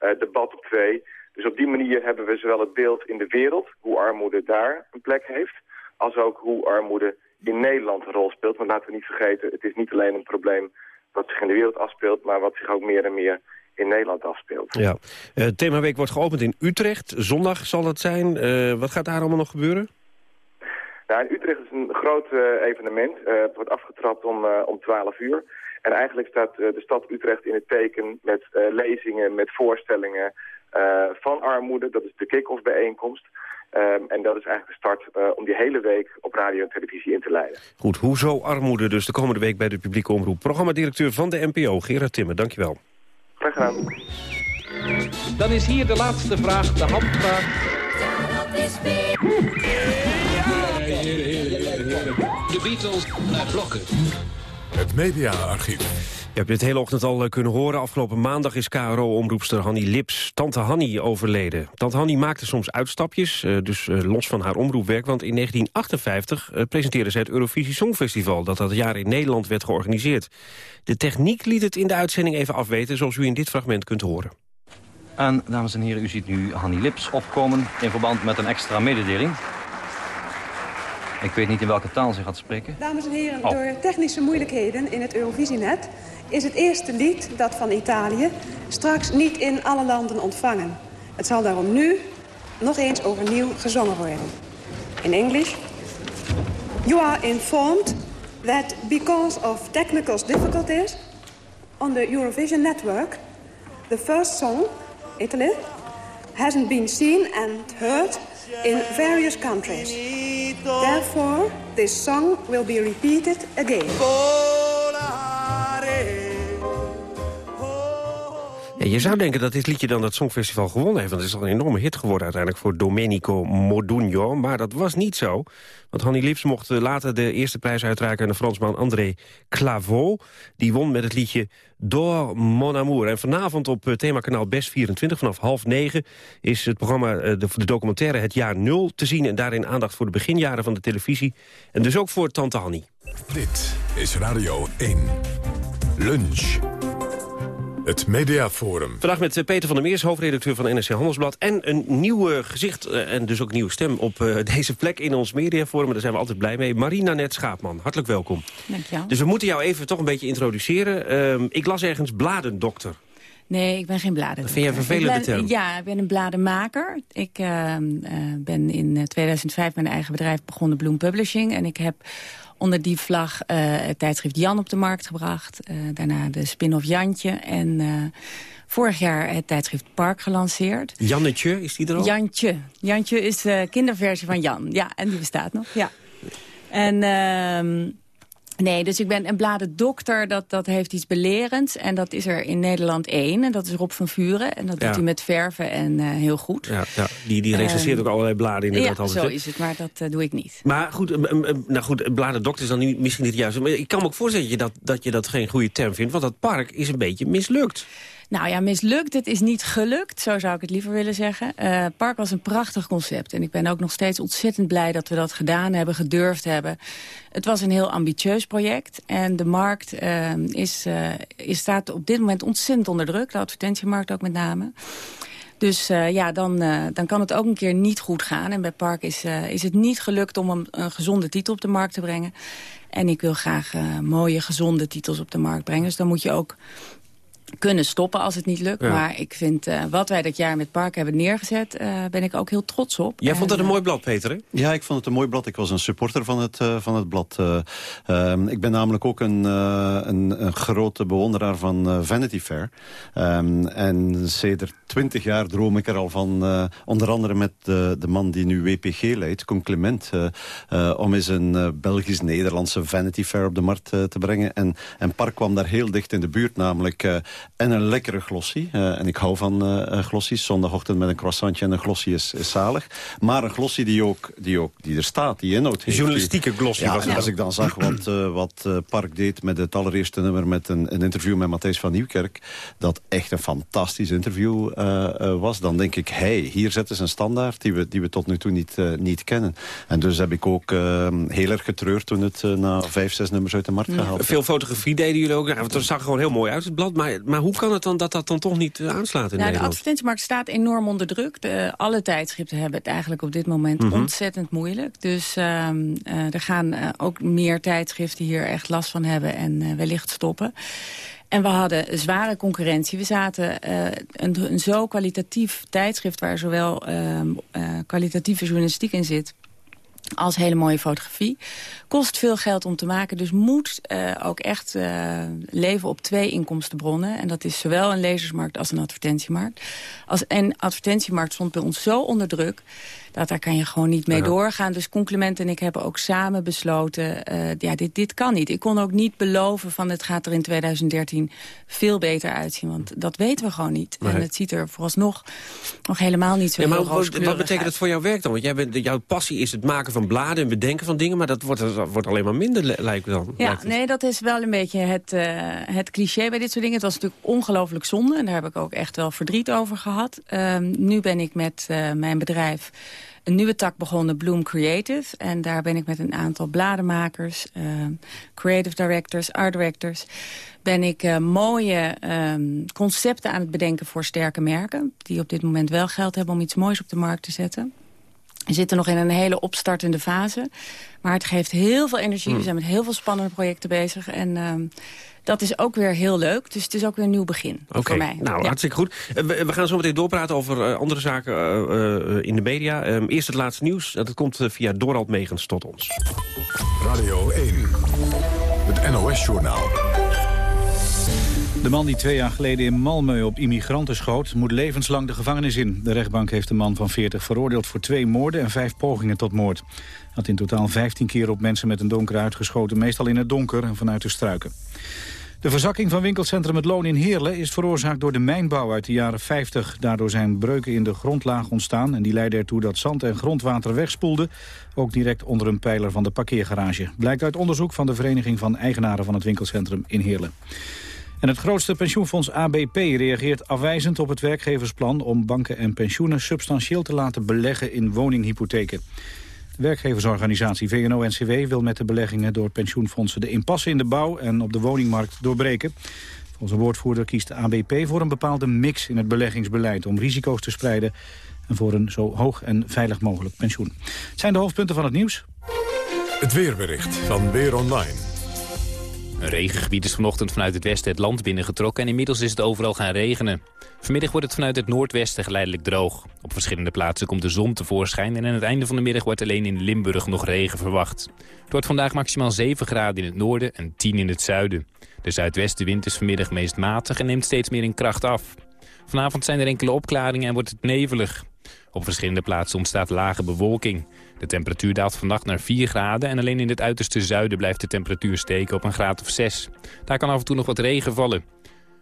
Uh, debat op 2. Dus op die manier hebben we zowel het beeld in de wereld, hoe armoede daar een plek heeft, als ook hoe armoede in Nederland een rol speelt. Want laten we niet vergeten, het is niet alleen een probleem wat zich in de wereld afspeelt, maar wat zich ook meer en meer in Nederland afspeelt. Ja. Uh, themaweek wordt geopend in Utrecht. Zondag zal het zijn. Uh, wat gaat daar allemaal nog gebeuren? Nou, in Utrecht is een groot uh, evenement. het wordt afgetrapt om, om 12 uur. En eigenlijk staat de stad Utrecht in het teken met lezingen, met voorstellingen van armoede. Dat is de kick-off bijeenkomst. Um, en dat is eigenlijk de start uh, om die hele week op radio en televisie in te leiden. Goed, hoezo armoede dus de komende week bij de publieke omroep? Programmadirecteur van de NPO, Gerard Timmer, dankjewel. Graag gedaan. Dan is hier de laatste vraag, de handvraag. De Beatles naar blokken. Het mediaarchief. Je hebt dit hele ochtend al eh, kunnen horen. Afgelopen maandag is KRO-omroepster Hanny Lips, tante Hanny, overleden. Tante Hanny maakte soms uitstapjes, eh, dus eh, los van haar omroepwerk... want in 1958 presenteerde zij het Eurovisie Songfestival... dat dat jaar in Nederland werd georganiseerd. De techniek liet het in de uitzending even afweten... zoals u in dit fragment kunt horen. En, dames en heren, u ziet nu Hanny Lips opkomen... in verband met een extra mededeling. Ik weet niet in welke taal ze gaat spreken. Dames en heren, oh. door technische moeilijkheden in het Eurovisienet is het eerste lied, dat van Italië, straks niet in alle landen ontvangen. Het zal daarom nu nog eens overnieuw gezongen worden. In English. You are informed that because of technical difficulties on the Eurovision network, the first song, Italy, hasn't been seen and heard in various countries. Therefore, this song will be repeated again. Je zou denken dat dit liedje dan het Songfestival gewonnen heeft. Want het is al een enorme hit geworden uiteindelijk voor Domenico Modugno. Maar dat was niet zo. Want Hanny Lips mocht later de eerste prijs uitreiken aan de Fransman André Clavaux. Die won met het liedje Door Mon Amour. En vanavond op eh, themakanaal Best 24 vanaf half negen... is het programma, eh, de, de documentaire Het Jaar Nul te zien. En daarin aandacht voor de beginjaren van de televisie. En dus ook voor Tante Hanny. Dit is Radio 1. Lunch. Het Mediaforum. Vandaag met eh, Peter van der Meers, hoofdredacteur van NRC Handelsblad. En een nieuw gezicht eh, en dus ook een nieuwe stem op eh, deze plek in ons Mediaforum. Daar zijn we altijd blij mee. Marina Net Schaapman, hartelijk welkom. Dankjewel. Dus we moeten jou even toch een beetje introduceren. Ehm, ik las ergens bladendokter. Nee, ik ben geen bladendokter. Vind jij een vervelende term? Ja, ik ben een bladenmaker. Ik uh, ben in 2005 mijn eigen bedrijf begonnen, Bloom Publishing. En ik heb onder die vlag uh, het tijdschrift Jan op de markt gebracht. Uh, daarna de spin-off Jantje. En uh, vorig jaar het tijdschrift Park gelanceerd. Jannetje, is die er al? Jantje. Jantje is de kinderversie van Jan. Ja, en die bestaat nog. Ja. En... Nee, dus ik ben een bladendokter, dat, dat heeft iets belerends. En dat is er in Nederland één. En dat is Rob van Vuren. En dat doet hij met verven en uh, heel goed. Ja, ja. Die, die recenseert uh, ook allerlei bladen inderdaad. Ja, altijd, zo is het, maar dat uh, doe ik niet. Maar goed, nou goed, bladendokter is dan niet, misschien niet juist. Maar ik kan me ook voorstellen dat, dat je dat geen goede term vindt. Want dat park is een beetje mislukt. Nou ja, mislukt. Het is niet gelukt, zo zou ik het liever willen zeggen. Uh, Park was een prachtig concept. En ik ben ook nog steeds ontzettend blij dat we dat gedaan hebben, gedurfd hebben. Het was een heel ambitieus project. En de markt uh, is, uh, is, staat op dit moment ontzettend onder druk. De advertentiemarkt ook met name. Dus ja, dan, dan kan het ook een keer niet goed gaan. En bij Park is, is het niet gelukt om een, een, gezonde titel op de markt te brengen. En ik wil graag mooie, gezonde titels op de markt brengen. Dus dan moet je ook kunnen stoppen als het niet lukt. Ja. Maar ik vind uh, wat wij dat jaar met Park hebben neergezet... Uh, ben ik ook heel trots op. Jij en, vond het een mooi blad, Peter, hè? Ja, ik vond het een mooi blad. Ik was een supporter van het, uh, van het blad. Um, ik ben namelijk ook een, een, een, grote bewonderaar van Vanity Fair. Um, en sedert twintig jaar droom ik er al van... onder andere met de, de man die nu WPG leidt, Koen Clement... om eens een Belgisch-Nederlandse Vanity Fair op de markt te brengen. En, en Park kwam daar heel dicht in de buurt, namelijk En een lekkere glossie. en ik hou van glossies. Zondagochtend met een croissantje en een glossie is, is zalig. Maar een glossie die ook, die ook die er staat, die inhoud heeft. Journalistieke glossie ja, was Als ik dan zag wat, wat Park deed met het allereerste nummer... met een, een interview met Matthijs van Nieuwkerk... dat echt een fantastisch interview was. Dan denk ik, hey, hier zetten ze een standaard... die we, die we tot nu toe niet, niet kennen. En dus heb ik ook heel erg getreurd toen het na vijf, zes nummers uit de markt gehaald Veel fotografie deden jullie ook. Ja, het zag gewoon heel mooi uit, het blad. Maar, maar hoe kan het dan dat dat dan toch niet aanslaat in nou, Nederland? De advertentiemarkt staat enorm onder druk. De, alle tijdschriften hebben het eigenlijk op dit moment Mhm. ontzettend moeilijk. Dus uh, uh, er gaan uh, ook meer tijdschriften hier echt last van hebben en wellicht stoppen. En we hadden zware concurrentie. We zaten een, een, zo kwalitatief tijdschrift... waar zowel ehm, kwalitatieve journalistiek in zit als hele mooie fotografie. Kost veel geld om te maken, dus moet uh, ook echt uh, leven op twee inkomstenbronnen. En dat is zowel een lezersmarkt als een advertentiemarkt. Als een advertentiemarkt stond bij ons zo onder druk... dat daar kan je gewoon niet mee ja. doorgaan. Dus Compliment en ik hebben ook samen besloten... Uh, ja, dit, dit kan niet. Ik kon ook niet beloven van het gaat er in 2013 veel beter uitzien. Want dat weten we gewoon niet. Nee. En het ziet er vooralsnog nog helemaal niet zo ja, maar wat, wat betekent dat voor jouw werk dan? Want jij bent, jouw passie is het maken van bladen en bedenken van dingen... maar dat wordt, dat wordt alleen maar minder, lijkt dan. Ja, nee, dat is wel een beetje het, uh, het cliché bij dit soort dingen. Het was natuurlijk ongelooflijk zonde en daar heb ik ook echt wel verdriet over gehad. Uh, nu ben ik met uh, mijn bedrijf een nieuwe tak begonnen, Bloom Creative. En daar ben ik met een aantal bladenmakers, uh, creative directors, art directors... ben ik uh, mooie um, concepten aan het bedenken voor sterke merken... die op dit moment wel geld hebben om iets moois op de markt te zetten. We zitten nog in een hele opstartende fase. Maar het geeft heel veel energie. Hmm. We zijn met heel veel spannende projecten bezig. En um, dat is ook weer heel leuk. Dus het is ook weer een nieuw begin okay. voor mij. Nou, ja. hartstikke goed. Uh, we, we, gaan zo meteen doorpraten over uh, andere zaken uh, in de media. Um, eerst het laatste nieuws. Dat komt via Dorald Megens tot ons. Radio 1. Het NOS-journaal. De man die twee jaar geleden in Malmö op immigranten schoot... moet levenslang de gevangenis in. De rechtbank heeft de man van 40 veroordeeld voor twee moorden... en vijf pogingen tot moord. Had in totaal 15 keer op mensen met een donker uitgeschoten... meestal in het donker en vanuit de struiken. De verzakking van winkelcentrum Het Loon in Heerlen... is veroorzaakt door de mijnbouw uit de jaren 50. Daardoor zijn breuken in de grondlaag ontstaan... en die leidden ertoe dat zand en grondwater wegspoelden... ook direct onder een pijler van de parkeergarage. Blijkt uit onderzoek van de Vereniging van Eigenaren van het winkelcentrum in Heerlen. En het grootste pensioenfonds ABP reageert afwijzend op het werkgeversplan... om banken en pensioenen substantieel te laten beleggen in woninghypotheken. De werkgeversorganisatie VNO-NCW wil met de beleggingen door pensioenfondsen... de impasse in de bouw en op de woningmarkt doorbreken. Volgens een woordvoerder kiest de ABP voor een bepaalde mix in het beleggingsbeleid... om risico's te spreiden en voor een zo hoog en veilig mogelijk pensioen. Het zijn de hoofdpunten van het nieuws. Het weerbericht van Weer Online. Een regengebied is vanochtend vanuit het westen het land binnengetrokken... en inmiddels is het overal gaan regenen. Vanmiddag wordt het vanuit het noordwesten geleidelijk droog. Op verschillende plaatsen komt de zon tevoorschijn... en aan het einde van de middag wordt alleen in Limburg nog regen verwacht. Het wordt vandaag maximaal 7 graden in het noorden en 10 in het zuiden. De zuidwestenwind is vanmiddag meest matig en neemt steeds meer in kracht af. Vanavond zijn er enkele opklaringen en wordt het nevelig. Op verschillende plaatsen ontstaat lage bewolking. De temperatuur daalt vannacht naar 4 graden en alleen in het uiterste zuiden blijft de temperatuur steken op een graad of 6. Daar kan af en toe nog wat regen vallen.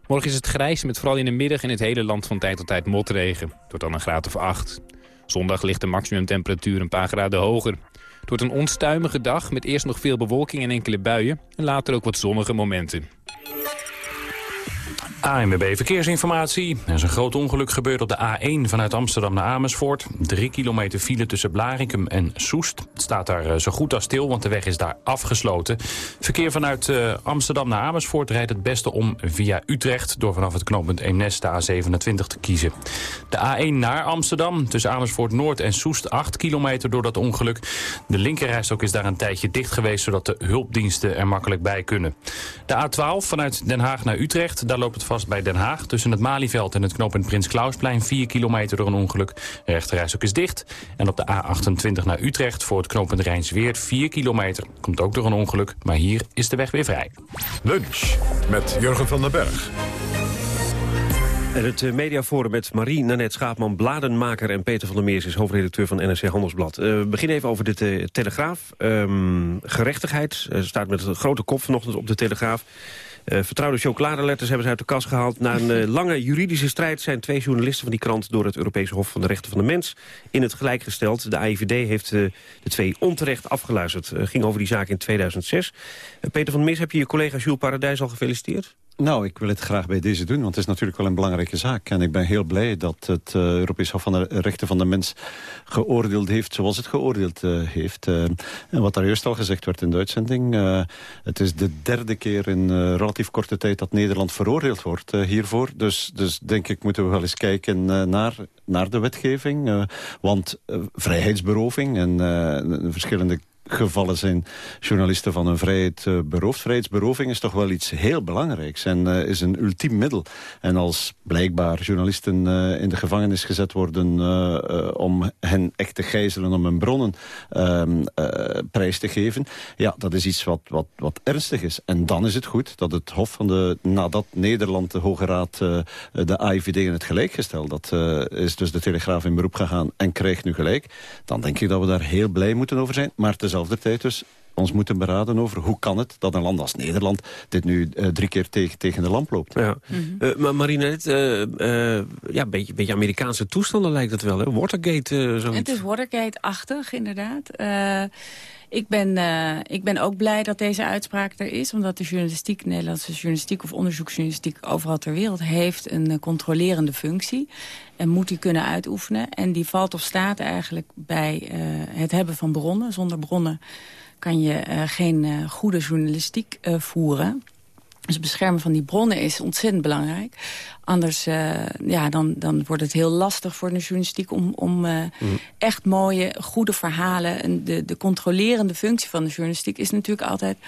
Morgen is het grijs met vooral in de middag in het hele land van tijd tot tijd motregen. Het wordt dan een graad of 8. Zondag ligt de maximumtemperatuur een paar graden hoger. Het wordt een onstuimige dag met eerst nog veel bewolking en enkele buien... en later ook wat zonnige momenten. ANWB Verkeersinformatie. Er is een groot ongeluk gebeurd op de A1 vanuit Amsterdam naar Amersfoort. Drie kilometer file tussen Blarikum en Soest. Het staat daar uh, zo goed als stil, want de weg is daar afgesloten. Verkeer vanuit uh, Amsterdam naar Amersfoort rijdt het beste om via Utrecht... door vanaf het knooppunt Eemnes de A27 te kiezen. De A1 naar Amsterdam tussen Amersfoort Noord en Soest 8 kilometer door dat ongeluk. De linkerrijstok is daar een tijdje dicht geweest... zodat de hulpdiensten er makkelijk bij kunnen. De A12 vanuit Den Haag naar Utrecht, daar loopt het vast bij Den Haag. Tussen het Malieveld en het knooppunt Prins Klausplein 4 kilometer door een ongeluk. De rechterreis ook is dicht. En op de A28 naar Utrecht voor het knooppunt Rijnsweert 4 kilometer. Komt ook door een ongeluk, maar hier is de weg weer vrij. Lunch met Jurgen van den Berg. En het uh, mediaforum met Marie Nanette Schaapman, bladenmaker... en Peter van der Meers is hoofdredacteur van NRC Handelsblad. Uh, we beginnen even over de uh, Telegraaf. Um, gerechtigheid staat met een grote kop vanochtend op de Telegraaf. Uh, vertrouwde chocoladeletters hebben ze uit de kast gehaald. Na een lange juridische strijd zijn twee journalisten van die krant... door het Europese Hof van de Rechten van de Mens in het gelijk gesteld. De AIVD heeft de twee onterecht afgeluisterd. ging over die zaak in 2006. Peter van Mis, heb je je collega Jules Paradijs al gefeliciteerd? Nou, ik wil het graag bij deze doen, want het is natuurlijk wel een belangrijke zaak. En ik ben heel blij dat het uh, Europees Hof van de Rechten van de Mens geoordeeld heeft zoals het geoordeeld uh, heeft. Uh, en wat daar juist al gezegd werd in de uitzending, het is de derde keer in relatief korte tijd dat Nederland veroordeeld wordt hiervoor. Dus, dus denk ik moeten we wel eens kijken naar, naar de wetgeving. want vrijheidsberoving en verschillende gevallen zijn journalisten van hun vrijheid uh, beroofd. Vrijheidsberoving is toch wel iets heel belangrijks en uh, is een ultiem middel. En als blijkbaar journalisten uh, in de gevangenis gezet worden om hen echt te gijzelen, om hun bronnen ehm, prijs te geven, ja, dat is iets wat, wat, wat ernstig is. En dan is het goed dat het Hof van de, nadat Nederland, de Hoge Raad, de AIVD in het gelijk gesteld, dat is dus de Telegraaf in beroep gegaan en krijgt nu gelijk, dan denk ik dat we daar heel blij moeten over zijn. Maar het tijd dus ons moeten beraden over hoe kan het dat een land als Nederland dit nu uh, drie keer tegen, tegen de lamp loopt. Ja. Mm -hmm. uh, maar Marinette, uh, ja, een beetje, beetje Amerikaanse toestanden lijkt het wel, hè? Watergate, zo. Het is Watergate-achtig, inderdaad. Ik, ben, ik ben ook blij dat deze uitspraak er is, omdat de journalistiek, Nederlandse journalistiek of onderzoeksjournalistiek overal ter wereld heeft een controlerende functie en moet die kunnen uitoefenen. En die valt of staat eigenlijk bij het hebben van bronnen. Zonder bronnen kan je geen goede journalistiek voeren. Dus het beschermen van die bronnen is ontzettend belangrijk. Anders ja, dan, dan wordt het heel lastig voor de journalistiek... om, om mm. echt mooie, goede verhalen... En de, de controlerende functie van de journalistiek is natuurlijk altijd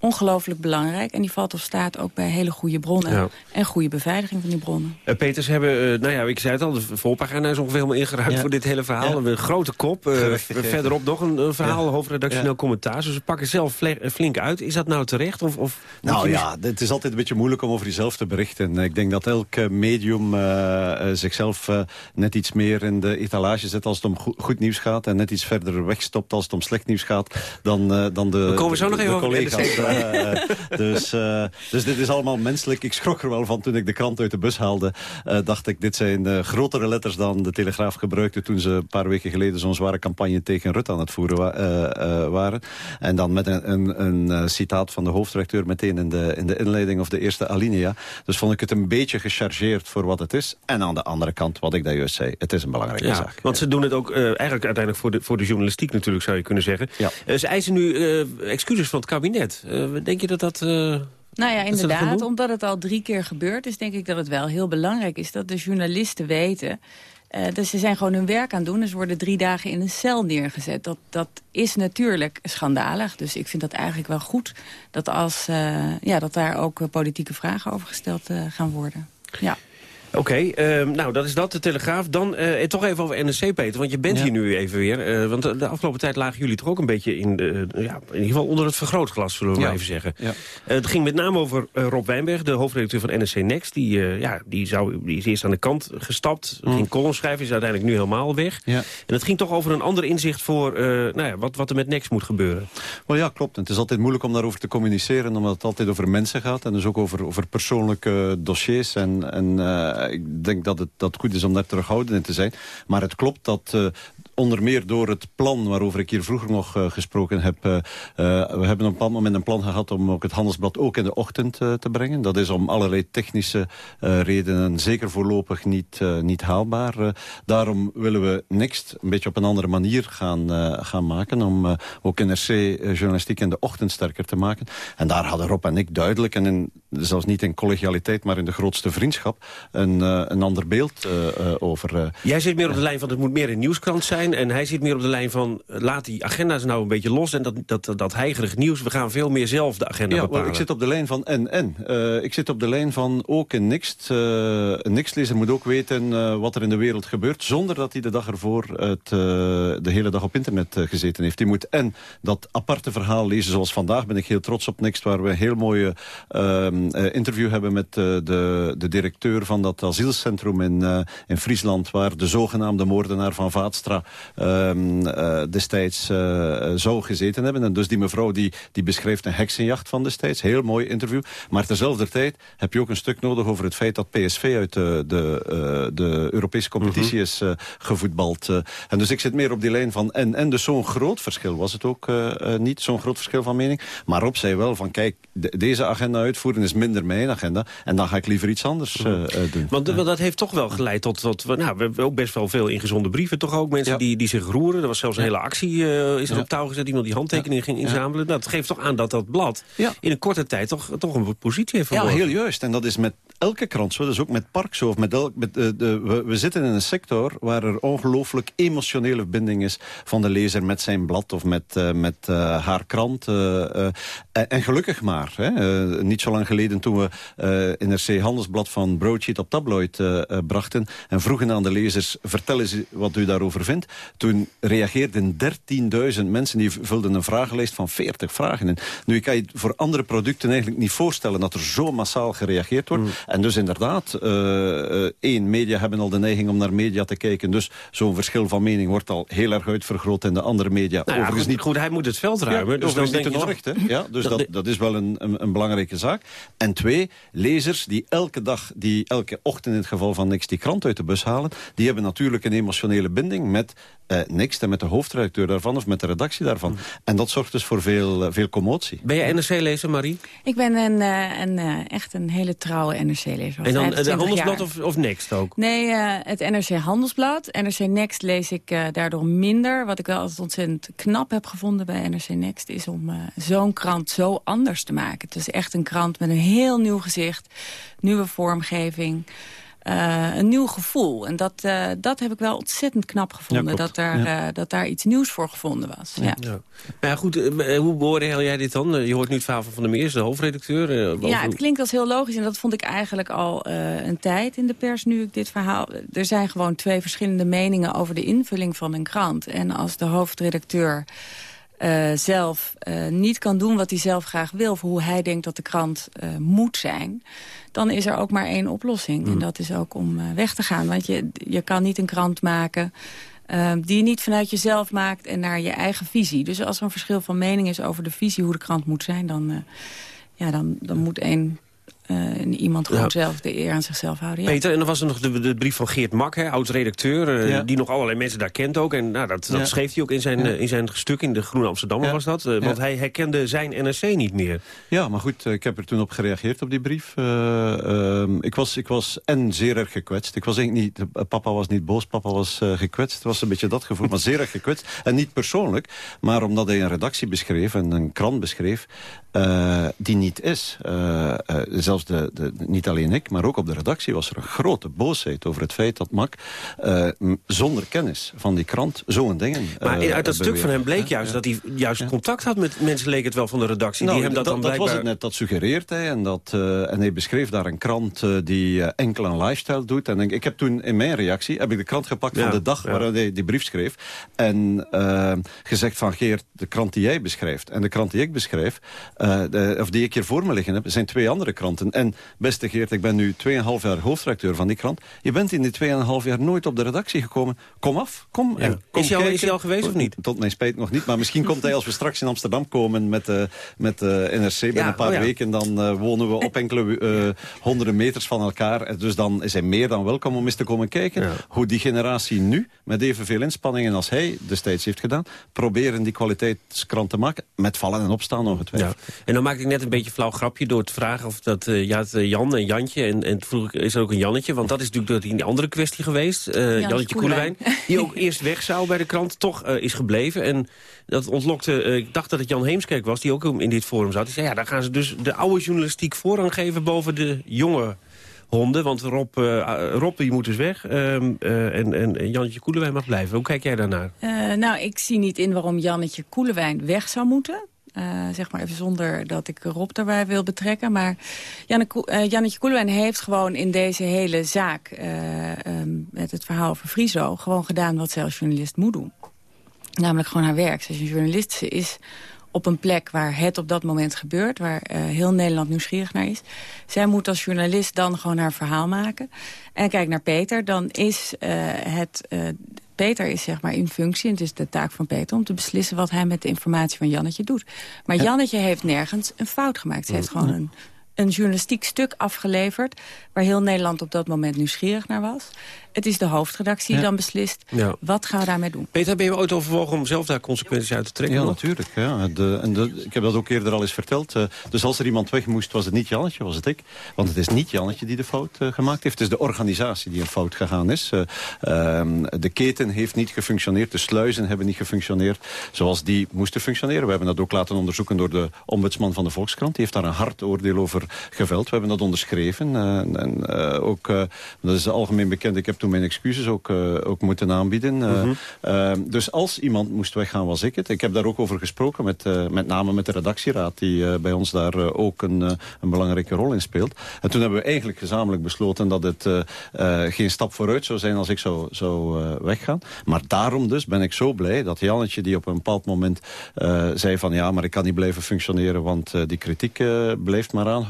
ongelooflijk belangrijk. En die valt of staat ook bij hele goede bronnen. En goede beveiliging van die bronnen. Uh, Peters hebben, uh, nou ja, ik zei het al, de voorpagina is ongeveer helemaal ingeruimd voor dit hele verhaal. Een grote kop. Uh, verderop nog een, een verhaal, hoofdredactioneel commentaar. Dus ze pakken zelf flink uit. Is dat nou terecht? Of, of nou ja, het is altijd een beetje moeilijk om over jezelf te berichten. Ik denk dat elk medium zichzelf net iets meer in de etalage zet als het om goed nieuws gaat. En net iets verder wegstopt als het om slecht nieuws gaat dan, dan de, We komen zo de, nog even collega's. Uh, dus, uh, dus dit is allemaal menselijk. Ik schrok er wel van toen ik de krant uit de bus haalde. Uh, dacht ik, dit zijn grotere letters dan de Telegraaf gebruikte... toen ze een paar weken geleden zo'n zware campagne tegen Rutte aan het voeren wa waren. En dan met een, een, een citaat van de hoofdredacteur meteen in de, in de inleiding of de eerste alinea. Dus vond ik het een beetje gechargeerd voor wat het is. En aan de andere kant, wat ik daar juist zei, het is een belangrijke ja, zaak. Want ze doen het ook eigenlijk uiteindelijk voor de, voor de journalistiek natuurlijk, zou je kunnen zeggen. Ja. ze eisen nu excuses van het kabinet. Uh, denk je dat dat... Uh, nou ja, inderdaad. Omdat het al drie keer gebeurd is, denk ik dat het wel heel belangrijk is... dat de journalisten weten... Uh, dus ze zijn gewoon hun werk aan het doen. Dus worden drie dagen in een cel neergezet. Dat, dat is natuurlijk schandalig. Dus ik vind dat eigenlijk wel goed... dat, als, uh, ja, dat daar ook politieke vragen over gesteld gaan worden. Ja. Oké, okay, uh, nou dat is dat, de Telegraaf. Dan uh, toch even over NSC, Peter, want je bent ja. hier nu even weer. Uh, want de afgelopen tijd lagen jullie toch ook een beetje in, de, ja, in ieder geval onder het vergrootglas, zullen we ja. maar even zeggen. Ja. het ging met name over Rob Wijnberg, de hoofdredacteur van NSC Next. Die, ja, die, zou, die is eerst aan de kant gestapt, mm. ging column schrijven, is uiteindelijk nu helemaal weg. Ja. En het ging toch over een ander inzicht voor nou ja, wat, wat er met Next moet gebeuren. Wel ja, klopt. En het is altijd moeilijk om daarover te communiceren, omdat het altijd over mensen gaat. En dus ook over, over persoonlijke dossiers en... en ik denk dat het dat goed is om daar terughoudend in te zijn. Maar het klopt dat uh, onder meer door het plan waarover ik hier vroeger nog uh, gesproken heb. Uh, we hebben op een moment een plan gehad om ook het Handelsblad ook in de ochtend te brengen. Dat is om allerlei technische redenen zeker voorlopig niet, niet haalbaar. daarom willen we Next een beetje op een andere manier gaan, gaan maken. Om ook NRC-journalistiek in de ochtend sterker te maken. En daar hadden Rob en ik duidelijk, en in, zelfs niet in collegialiteit, maar in de grootste vriendschap, een, een ander beeld over. Jij zit meer op de lijn van het moet meer een nieuwskrant zijn. En hij zit meer op de lijn van, laat die agenda's nou een beetje los... en dat, dat, dat heigerig nieuws, we gaan veel meer zelf de agenda ja, bepalen. ik zit op de lijn van en-en. Uh, ik zit op de lijn van ook een Nixt. Uh, een Nixtlezer moet ook weten uh, wat er in de wereld gebeurt... zonder dat hij de dag ervoor het, de hele dag op internet gezeten heeft. Die moet en dat aparte verhaal lezen, zoals vandaag ben ik heel trots op Nixt... waar we een heel mooie ehm, interview hebben met de, de directeur van dat asielcentrum in, in Friesland... waar de zogenaamde moordenaar van Vaatstra ehm, eh, destijds uh, zou gezeten hebben. En dus die mevrouw die, die beschreef een heksenjacht van destijds. Heel mooi interview. Maar tezelfde tijd heb je ook een stuk nodig over het feit dat PSV uit de, de, de Europese competitie mhm. is gevoetbald. en dus ik zit meer op die lijn van en. En dus zo'n groot verschil was het ook niet. Zo'n groot verschil van mening. Maar Rob zei wel van kijk, deze agenda uitvoeren is minder mijn agenda. En dan ga ik liever iets anders mhm. doen. Want, want dat heeft toch wel geleid tot... tot nou, we hebben ook best wel veel ingezonde brieven. Toch ook mensen die, die zich roeren. Er was zelfs een hele actie uh, is er op touw gezet. Iemand die handtekeningen ging inzamelen. Nou, dat geeft toch aan dat dat blad in een korte tijd toch, toch een positie heeft verworven. Ja, heel juist. En dat is met elke krant zo. Dus ook met Park zo. Of met elk, met, uh, de, we, we, zitten in een sector waar er ongelooflijk emotionele binding is van de lezer met zijn blad of met, uh, met uh, haar krant. en gelukkig maar. Hè. niet zo lang geleden toen we NRC Handelsblad van Broadsheet op tabloid brachten en vroegen aan de lezers, vertel eens wat u daarover vindt. Toen reageerden 13.000 mensen, die vulden een vragenlijst van 40 vragen in. Nu, ik kan je voor andere producten eigenlijk niet voorstellen dat er zo massaal gereageerd wordt. Mm. En dus inderdaad, uh, één, media hebben al de neiging om naar media te kijken. Dus zo'n verschil van mening wordt al heel erg uitvergroot in de andere media. Nou ja, goed, niet goed, hij moet het veld ruimen. Ja, dus dat is niet nodig. Ja, dus dat, dat is wel een, een, een, belangrijke zaak. En twee, lezers die elke dag, die elke ochtend in het geval van niks die krant uit de bus halen, die hebben natuurlijk een emotionele binding met uh, niks en met de hoofdredacteur daarvan of met de redactie daarvan. En dat zorgt dus voor veel, veel commotie. Ben je NRC-lezer, Marie? Ik ben een, een, echt een hele trouwe NRC en dan de Handelsblad of, of Next ook? Nee, uh, het NRC Handelsblad. NRC Next lees ik uh, daardoor minder. Wat ik wel altijd ontzettend knap heb gevonden bij NRC Next... is om uh, zo'n krant zo anders te maken. Het is echt een krant met een heel nieuw gezicht. Nieuwe vormgeving. Uh, een nieuw gevoel. En dat, uh, dat heb ik wel ontzettend knap gevonden. dat, er, ja. uh, dat daar iets nieuws voor gevonden was. Ja, ja. Ja goed, hoe beoordeel jij dit dan? Je hoort nu het verhaal van Van der Meers, de hoofdredacteur. ja, het klinkt als heel logisch. En dat vond ik eigenlijk al een tijd in de pers nu ik dit verhaal... Er zijn gewoon twee verschillende meningen over de invulling van een krant. En als de hoofdredacteur... Uh, zelf uh, niet kan doen wat hij zelf graag wil... voor hoe hij denkt dat de krant uh, moet zijn... dan is er ook maar één oplossing. En mm. dat is ook om weg te gaan. Want je, je kan niet een krant maken... die je niet vanuit jezelf maakt en naar je eigen visie. Dus als er een verschil van mening is over de visie... hoe de krant moet zijn, dan, ja, dan, dan moet één uh, iemand gewoon zelf de eer aan zichzelf houden. Ja. Peter, en dan was er nog de, de brief van Geert Mak, oud-redacteur... Uh, die nog allerlei mensen daar kent ook. En nou, dat, dat schreef hij ook in zijn, uh, in zijn stuk in de Groene Amsterdammer was dat. Want hij herkende zijn NRC niet meer. Ja, maar goed, ik heb er toen op gereageerd op die brief. Ehm, ik, was, ik was en zeer erg gekwetst. Ik was eigenlijk niet, papa was niet boos, papa was gekwetst. Het was een beetje dat gevoel, maar zeer erg gekwetst. En niet persoonlijk, maar omdat hij een redactie beschreef... en een krant beschreef, die niet is. zelfs de, de, niet alleen ik, maar ook op de redactie was er een grote boosheid over het feit dat Mac uh, zonder kennis van die krant zo'n dingen Maar uit dat stuk van hem bleek juist dat hij juist contact had met mensen, leek het wel, van de redactie. Nou, die hem dat, dan blijkbaar... dat was het net, dat suggereert hij. En, dat, en hij beschreef daar een krant die enkel een lifestyle doet. En ik, ik heb toen in mijn reactie heb ik de krant gepakt ja, van de dag ja. waarin hij die brief schreef. En gezegd van Geert, de krant die jij beschrijft en de krant die ik beschrijf, de, of die ik hier voor me liggen heb, zijn twee andere kranten. En beste Geert, ik ben nu 2,5 jaar hoofdredacteur van die krant. Je bent in die 2,5 jaar nooit op de redactie gekomen. Kom af, kom. Ja. En kom is, hij al, is hij al geweest of niet? Tot mijn spijt nog niet. Maar misschien komt hij als we straks in Amsterdam komen met, uh, met uh, NRC binnen ja, een paar oh ja. weken. Dan wonen we op enkele honderden meters van elkaar. Dus dan is hij meer dan welkom om eens te komen kijken. Hoe die generatie nu, met evenveel inspanningen als hij destijds heeft gedaan... proberen die kwaliteitskrant te maken. Met vallen en opstaan ongetwijfeld. En dan maakte ik net een beetje flauw grapje door te vragen... of dat ja, het, Jan en Jantje en, en vroeg is er ook een Jannetje... want dat is natuurlijk die andere kwestie geweest. Uh, Jannetje Koelewijn, die ook eerst weg zou bij de krant, toch uh, is gebleven. En dat ontlokte, uh, ik dacht dat het Jan Heemskerk was... die ook in dit forum zat. Die zei, ja, daar gaan ze dus de oude journalistiek voorrang geven... boven de jonge honden. Want Rob, uh, Rob die moet dus weg. Uh, uh, en, en Jannetje Koelewijn mag blijven. Hoe kijk jij daarnaar? nou, ik zie niet in waarom Jannetje Koelewijn weg zou moeten. Uh, zeg maar even zonder dat ik Rob daarbij wil betrekken. Maar Janne, Jannetje Koelewijn heeft gewoon in deze hele zaak... Uh, um, met het verhaal over Friso... gewoon gedaan wat zij als journalist moet doen. Namelijk gewoon haar werk. Ze is een journalist. Ze is op een plek waar het op dat moment gebeurt... waar heel Nederland nieuwsgierig naar is. Zij moet als journalist dan gewoon haar verhaal maken. En kijk naar Peter, dan is het Peter is zeg maar in functie, en het is de taak van Peter... om te beslissen wat hij met de informatie van Jannetje doet. Maar Jannetje heeft nergens een fout gemaakt. Ze heeft gewoon een een journalistiek stuk afgeleverd... waar heel Nederland op dat moment nieuwsgierig naar was. Het is de hoofdredactie die dan beslist, Ja. wat gaan we daarmee doen? Peter, ben je ooit overwogen om zelf daar consequenties uit te trekken? Ja, nog? natuurlijk. Ja. De, en de, ik heb dat ook eerder al eens verteld. Eh, dus als er iemand weg moest, was het niet Jannetje, was het ik. Want het is niet Jannetje die de fout eh, gemaakt heeft. Het is de organisatie die een fout gegaan is. Eh, ehm, de keten heeft niet gefunctioneerd. De sluizen hebben niet gefunctioneerd zoals die moesten functioneren. We hebben dat ook laten onderzoeken door de ombudsman van de Volkskrant. Die heeft daar een hard oordeel over geveld. We hebben dat onderschreven. Eh, en eh, ook, eh, dat is algemeen bekend. Ik heb toen mijn excuses ook, ook moeten aanbieden. Mhm. dus als iemand moest weggaan, was ik het. Ik heb daar ook over gesproken, met, met name met de redactieraad... die bij ons daar ook een, een belangrijke rol in speelt. En toen hebben we eigenlijk gezamenlijk besloten... dat het geen stap vooruit zou zijn als ik zou, zou weggaan. Maar daarom dus ben ik zo blij dat Jannetje, die op een bepaald moment zei van... ja, maar ik kan niet blijven functioneren, want die kritiek blijft maar aanhouden.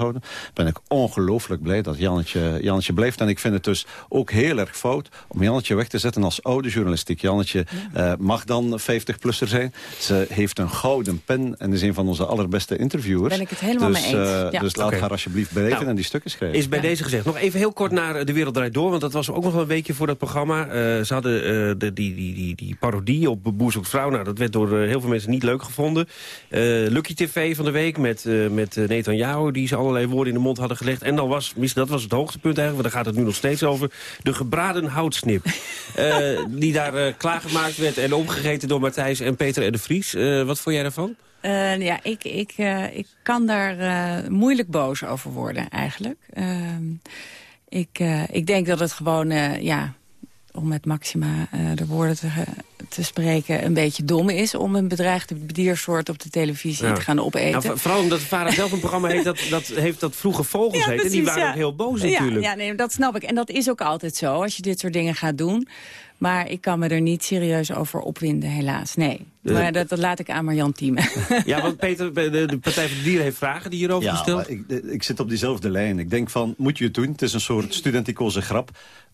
Ben ik ongelooflijk blij dat Jannetje, Jannetje blijft. En ik vind het dus ook heel erg fout om Jannetje weg te zetten als oude journalistiek. Jannetje eh, mag dan 50-plusser zijn. Ze heeft een gouden pen en is een van onze allerbeste interviewers. Ben ik het helemaal dus, mee eens. eh, Ja. Dus laat haar alsjeblieft blijven Nou, en die stukken schrijven. Is bij deze gezegd. Nog even heel kort naar eh, De Wereld Draait Door. Want dat was ook nog wel een weekje voor dat programma. Eh, ze hadden eh, de, die, die, die, die parodie op Boer zoekt vrouw. Nou, dat werd door heel veel mensen niet leuk gevonden. Eh, Lucky TV van de week met, eh met Netanyahu. Die ze allerlei woorden in de mond hadden gelegd. En dan was, mis- dat was het hoogtepunt eigenlijk. Want daar gaat het nu nog steeds over. De gebraden houtsnip. Eh, die daar eh, klaargemaakt werd en opgegeten door Matthijs en Peter en de Vries. Eh, wat vond jij daarvan? Ja, ik, ik, ik kan daar moeilijk boos over worden, eigenlijk. Ehm, ik, ik denk dat het gewoon, ja, om met Maxima eh, de woorden te, te spreken... een beetje dom is om een bedreigde diersoort op de televisie Ja. te gaan opeten. Nou, vooral omdat de vader zelf een programma heeft dat, dat heeft dat vroege vogels heet. En die waren ja. ook heel boos Ja, natuurlijk. Ja, nee, dat snap ik. En dat is ook altijd zo, als je dit soort dingen gaat doen. Maar ik kan me er niet serieus over opwinden, helaas. Nee. Eh, Maar dat, dat laat ik aan Marjan Thieme. Ja, want Peter, de, de Partij voor de Dieren heeft vragen die hierover Ja, gesteld. ik, ik zit op diezelfde lijn. Ik denk van, moet je het doen? Het is een soort studenticoze grap.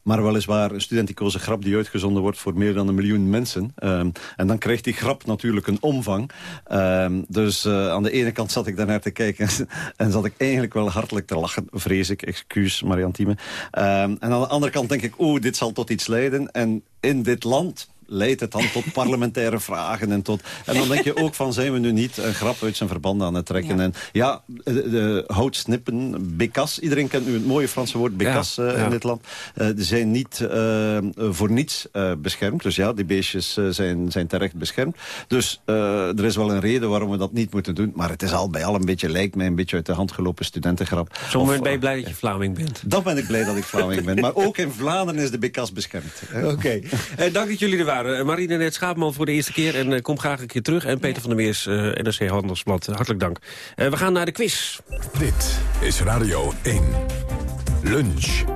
Maar weliswaar een studenticoze grap die uitgezonden wordt voor meer dan een miljoen mensen. Ehm, en dan krijgt die grap natuurlijk een omvang. Ehm, dus eh, aan de ene kant zat ik daarnaar te kijken en zat ik eigenlijk wel hartelijk te lachen. Vrees ik, excuus Marianne Thieme. En aan de andere kant denk ik, oeh, dit zal tot iets leiden. En in dit land leidt het dan tot parlementaire vragen. En, tot, en dan denk je ook van, zijn we nu niet een grap uit zijn verband aan het trekken? Ja. En ja, de, de houtsnippen, bekas. Iedereen kent nu het mooie Franse woord bekas Ja, eh, ja. in dit land. Eh, die zijn niet eh, voor niets beschermd. Dus ja, die beestjes zijn, zijn terecht beschermd. Dus er is wel een reden waarom we dat niet moeten doen. Maar het is al bij al een beetje, lijkt mij, een beetje uit de hand gelopen studentengrap. Of, ben je blij dat je Vlaming bent. Dan ben ik blij dat ik Vlaming ben. Maar ook in Vlaanderen is de bekas beschermd. Oké. Eh, dank dat jullie er waren. Eh, Marine Net Schaapman voor de eerste keer. En eh, kom graag een keer terug. En Peter van der Meers, eh NRC Handelsblad. Hartelijk dank. We gaan naar de quiz. Dit is Radio 1. Lunch.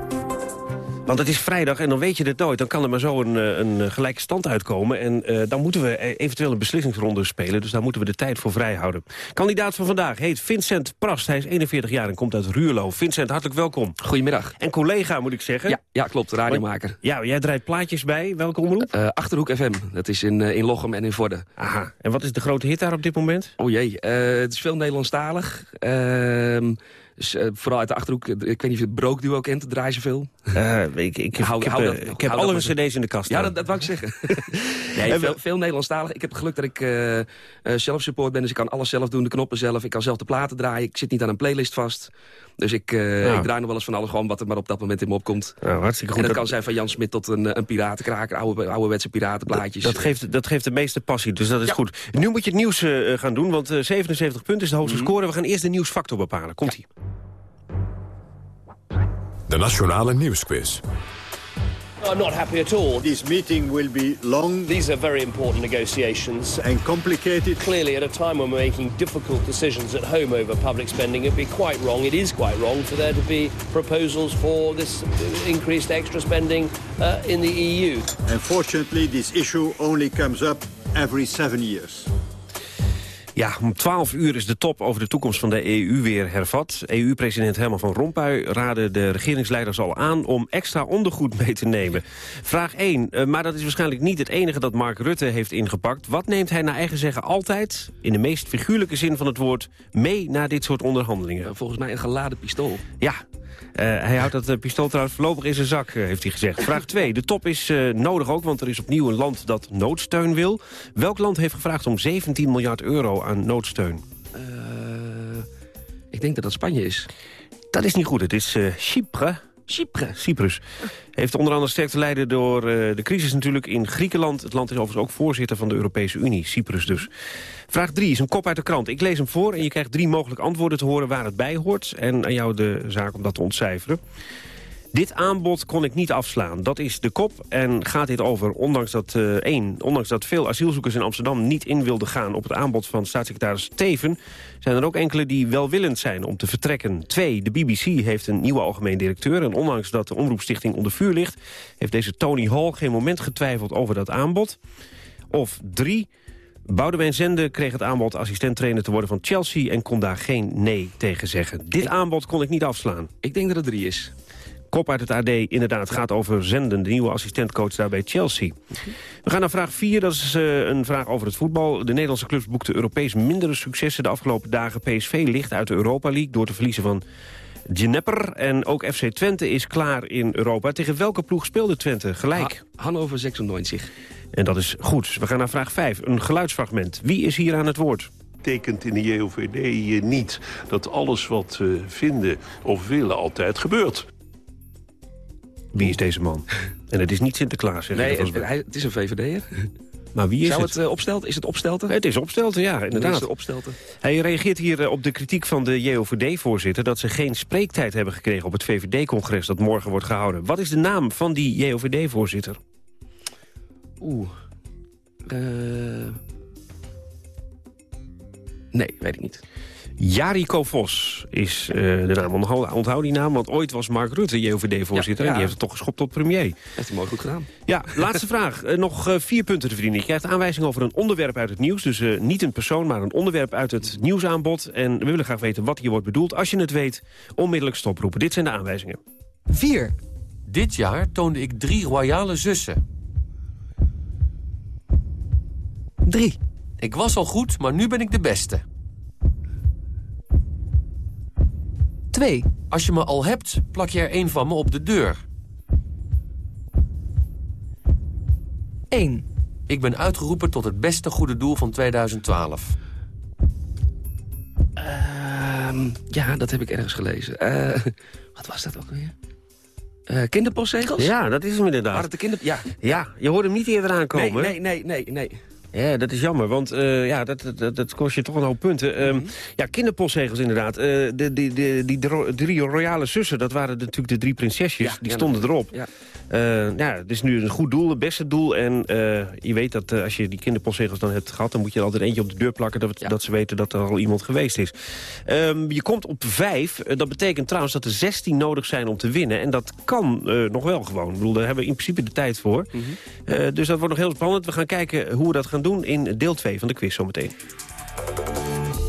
Want het is vrijdag en dan weet je het nooit. Dan kan er maar zo een, eh, een eh, gelijke stand uitkomen. En eh, dan moeten we eh, eventueel een beslissingsronde spelen. Dus daar moeten we de tijd voor vrijhouden. Kandidaat van vandaag heet Vincent Prast. Hij is 41 jaar en komt uit Ruurlo. Vincent, hartelijk welkom. Goedemiddag. En collega, moet ik zeggen. Ja, ja klopt, radiomaker. Ja, jij draait plaatjes bij. Welke omroep? Achterhoek FM. Dat is in, in Lochem en in Vorden. Aha. En wat is de grote hit daar op dit moment? Oh jee, het is veel Nederlandstalig. Ehm, dus, eh, vooral uit de Achterhoek. Ik weet niet of je het brookduo kent, dat draaien ze veel. Eh, ik, ik, Hou- ik heb, hou eh, dat- ik hou heb dat alle cd's in de kast Ja, dat, dat wou ik zeggen. nee, veel, veel Nederlandstalig. Ik heb geluk dat ik eh eh, zelf support ben, dus ik kan alles zelf doen. De knoppen zelf, ik kan zelf de platen draaien. Ik zit niet aan een playlist vast. Dus ik, eh, Ja. ik draai nog wel eens van alles, gewoon wat er maar op dat moment in me opkomt. Nou, hartstikke goed. En dat Dat- kan zijn van Jan Smit tot een, eh, een piratenkraker, oude, ouderwetse piratenplaatjes. Dat geeft, dat geeft de meeste passie, dus dat is goed. Nu moet je het nieuws eh, gaan doen, want eh, 77 punten is de hoogste Mhm. score. We gaan eerst de nieuwsfactor bepalen. Komt-ie. De Nationale Nieuwsquiz. I'm not happy at all. This meeting will be long. These are very important negotiations. And complicated. Clearly, at a time when we're making difficult decisions at home over public spending, it'd be quite wrong, it is quite wrong, for there to be proposals for this increased extra spending uh, in the EU. Unfortunately, this issue only comes up every seven years. Ja, om 12 uur is de top over de toekomst van de EU weer hervat. EU-president Herman van Rompuy raadde de regeringsleiders al aan... om extra ondergoed mee te nemen. Vraag 1, uh, maar dat is waarschijnlijk niet het enige dat Mark Rutte heeft ingepakt. Wat neemt hij naar eigen zeggen altijd, in de meest figuurlijke zin van het woord... mee naar dit soort onderhandelingen? Volgens mij een geladen pistool. Ja, hij houdt dat uh, pistool trouwens voorlopig in zijn zak, uh, heeft hij gezegd. Vraag 2. De top is nodig ook, want er is opnieuw een land dat noodsteun wil. Welk land heeft gevraagd om 17 miljard euro aan noodsteun? ik denk dat dat Spanje is. Dat is niet goed. Het is Chypre. Chypre. Cyprus. Heeft onder andere sterk te leiden door uh, de crisis natuurlijk in Griekenland. Het land is overigens ook voorzitter van de Europese Unie. Cyprus dus. Vraag 3 is een kop uit de krant. Ik lees hem voor en je krijgt drie mogelijke antwoorden te horen waar het bij hoort. En aan jou de zaak om dat te ontcijferen. Dit aanbod kon ik niet afslaan. Dat is de kop en gaat dit over, ondanks dat, uh, één, ondanks dat veel asielzoekers in Amsterdam niet in wilden gaan op het aanbod van staatssecretaris Teven, zijn er ook enkele die welwillend zijn om te vertrekken. Twee, de BBC heeft een nieuwe algemeen directeur en ondanks dat de omroepstichting onder vuur ligt, heeft deze Tony Hall geen moment getwijfeld over dat aanbod. Of drie, Boudewijn Zende kreeg het aanbod assistent-trainer te worden van Chelsea... en kon daar geen nee tegen zeggen. Dit aanbod kon ik niet afslaan. Ik denk dat het drie is. Kop uit het AD inderdaad gaat over Zenden, de nieuwe assistentcoach daar bij Chelsea. We gaan naar vraag 4, dat is uh, een vraag over het voetbal. De Nederlandse clubs boekten Europees mindere successen de afgelopen dagen. PSV ligt uit de Europa League door te verliezen van Dnepr. En ook FC Twente is klaar in Europa. Tegen welke ploeg speelde Twente? Gelijk. Ha Hannover 96. En dat is goed. We gaan naar vraag 5, een geluidsfragment. Wie is hier aan het woord? betekent in de JOVD niet dat alles wat we vinden of willen altijd gebeurt. Wie is deze man? En het is niet Sinterklaas. Zeg nee, het, hij, het is een VVD'er. Maar wie is Zou het? het uh, opstelten? Is het opstelten? Het is opstelten, ja, inderdaad. opstelten. Hij reageert hier uh, op de kritiek van de JOVD-voorzitter... dat ze geen spreektijd hebben gekregen op het VVD-congres... dat morgen wordt gehouden. Wat is de naam van die JOVD-voorzitter? Oeh. Uh... Nee, weet ik niet. Jariko Vos is uh, de naam. Onthoud, onthoud die naam, want ooit was Mark Rutte JOVD-voorzitter... Ja, ja. en die heeft het toch geschopt tot premier. Heeft hij mooi goed gedaan. Ja, laatste vraag. Uh, nog uh, vier punten te verdienen. Je krijgt aanwijzing over een onderwerp uit het nieuws. Dus niet een persoon, maar een onderwerp uit het nieuwsaanbod. En we willen graag weten wat hier wordt bedoeld. Als je het weet, onmiddellijk stoproepen. Dit zijn de aanwijzingen. 4. Dit jaar toonde ik drie royale zussen. 3. Ik was al goed, maar nu ben ik de beste. 2. Als je me al hebt, plak je er één van me op de deur. 1. Ik ben uitgeroepen tot het beste goede doel van 2012. Uh, ja, dat heb ik ergens gelezen. Uh, wat was dat ook weer? Uh, kinderpostzegels? Ja, dat is hem inderdaad. Waren het de kinder... Ja. ja, je hoorde hem niet eerder aankomen. Nee, nee, nee, nee, nee. Ja, dat is jammer, want uh, ja, dat, dat, dat, kost je toch een hoop punten. Um, mm -hmm. Ja, kinderpostzegels inderdaad. Uh, de, die, die, die drie royale zussen, dat waren natuurlijk de drie prinsesjes. Ja, die stonden erop. Ja. Uh, ja, het is nu een goed doel, het beste doel. En je weet dat als je die kinderpostzegels dan hebt gehad... dan moet je er altijd eentje op de deur plakken... dat, dat ze weten dat er al iemand geweest is. Um, je komt op vijf. dat betekent trouwens dat er 16 nodig zijn om te winnen. En dat kan nog wel gewoon. Ik bedoel, daar hebben we in principe de tijd voor. Mm -hmm. dus dat wordt nog heel spannend. We gaan kijken hoe we dat gaan doen in deel 2 van de quiz zometeen.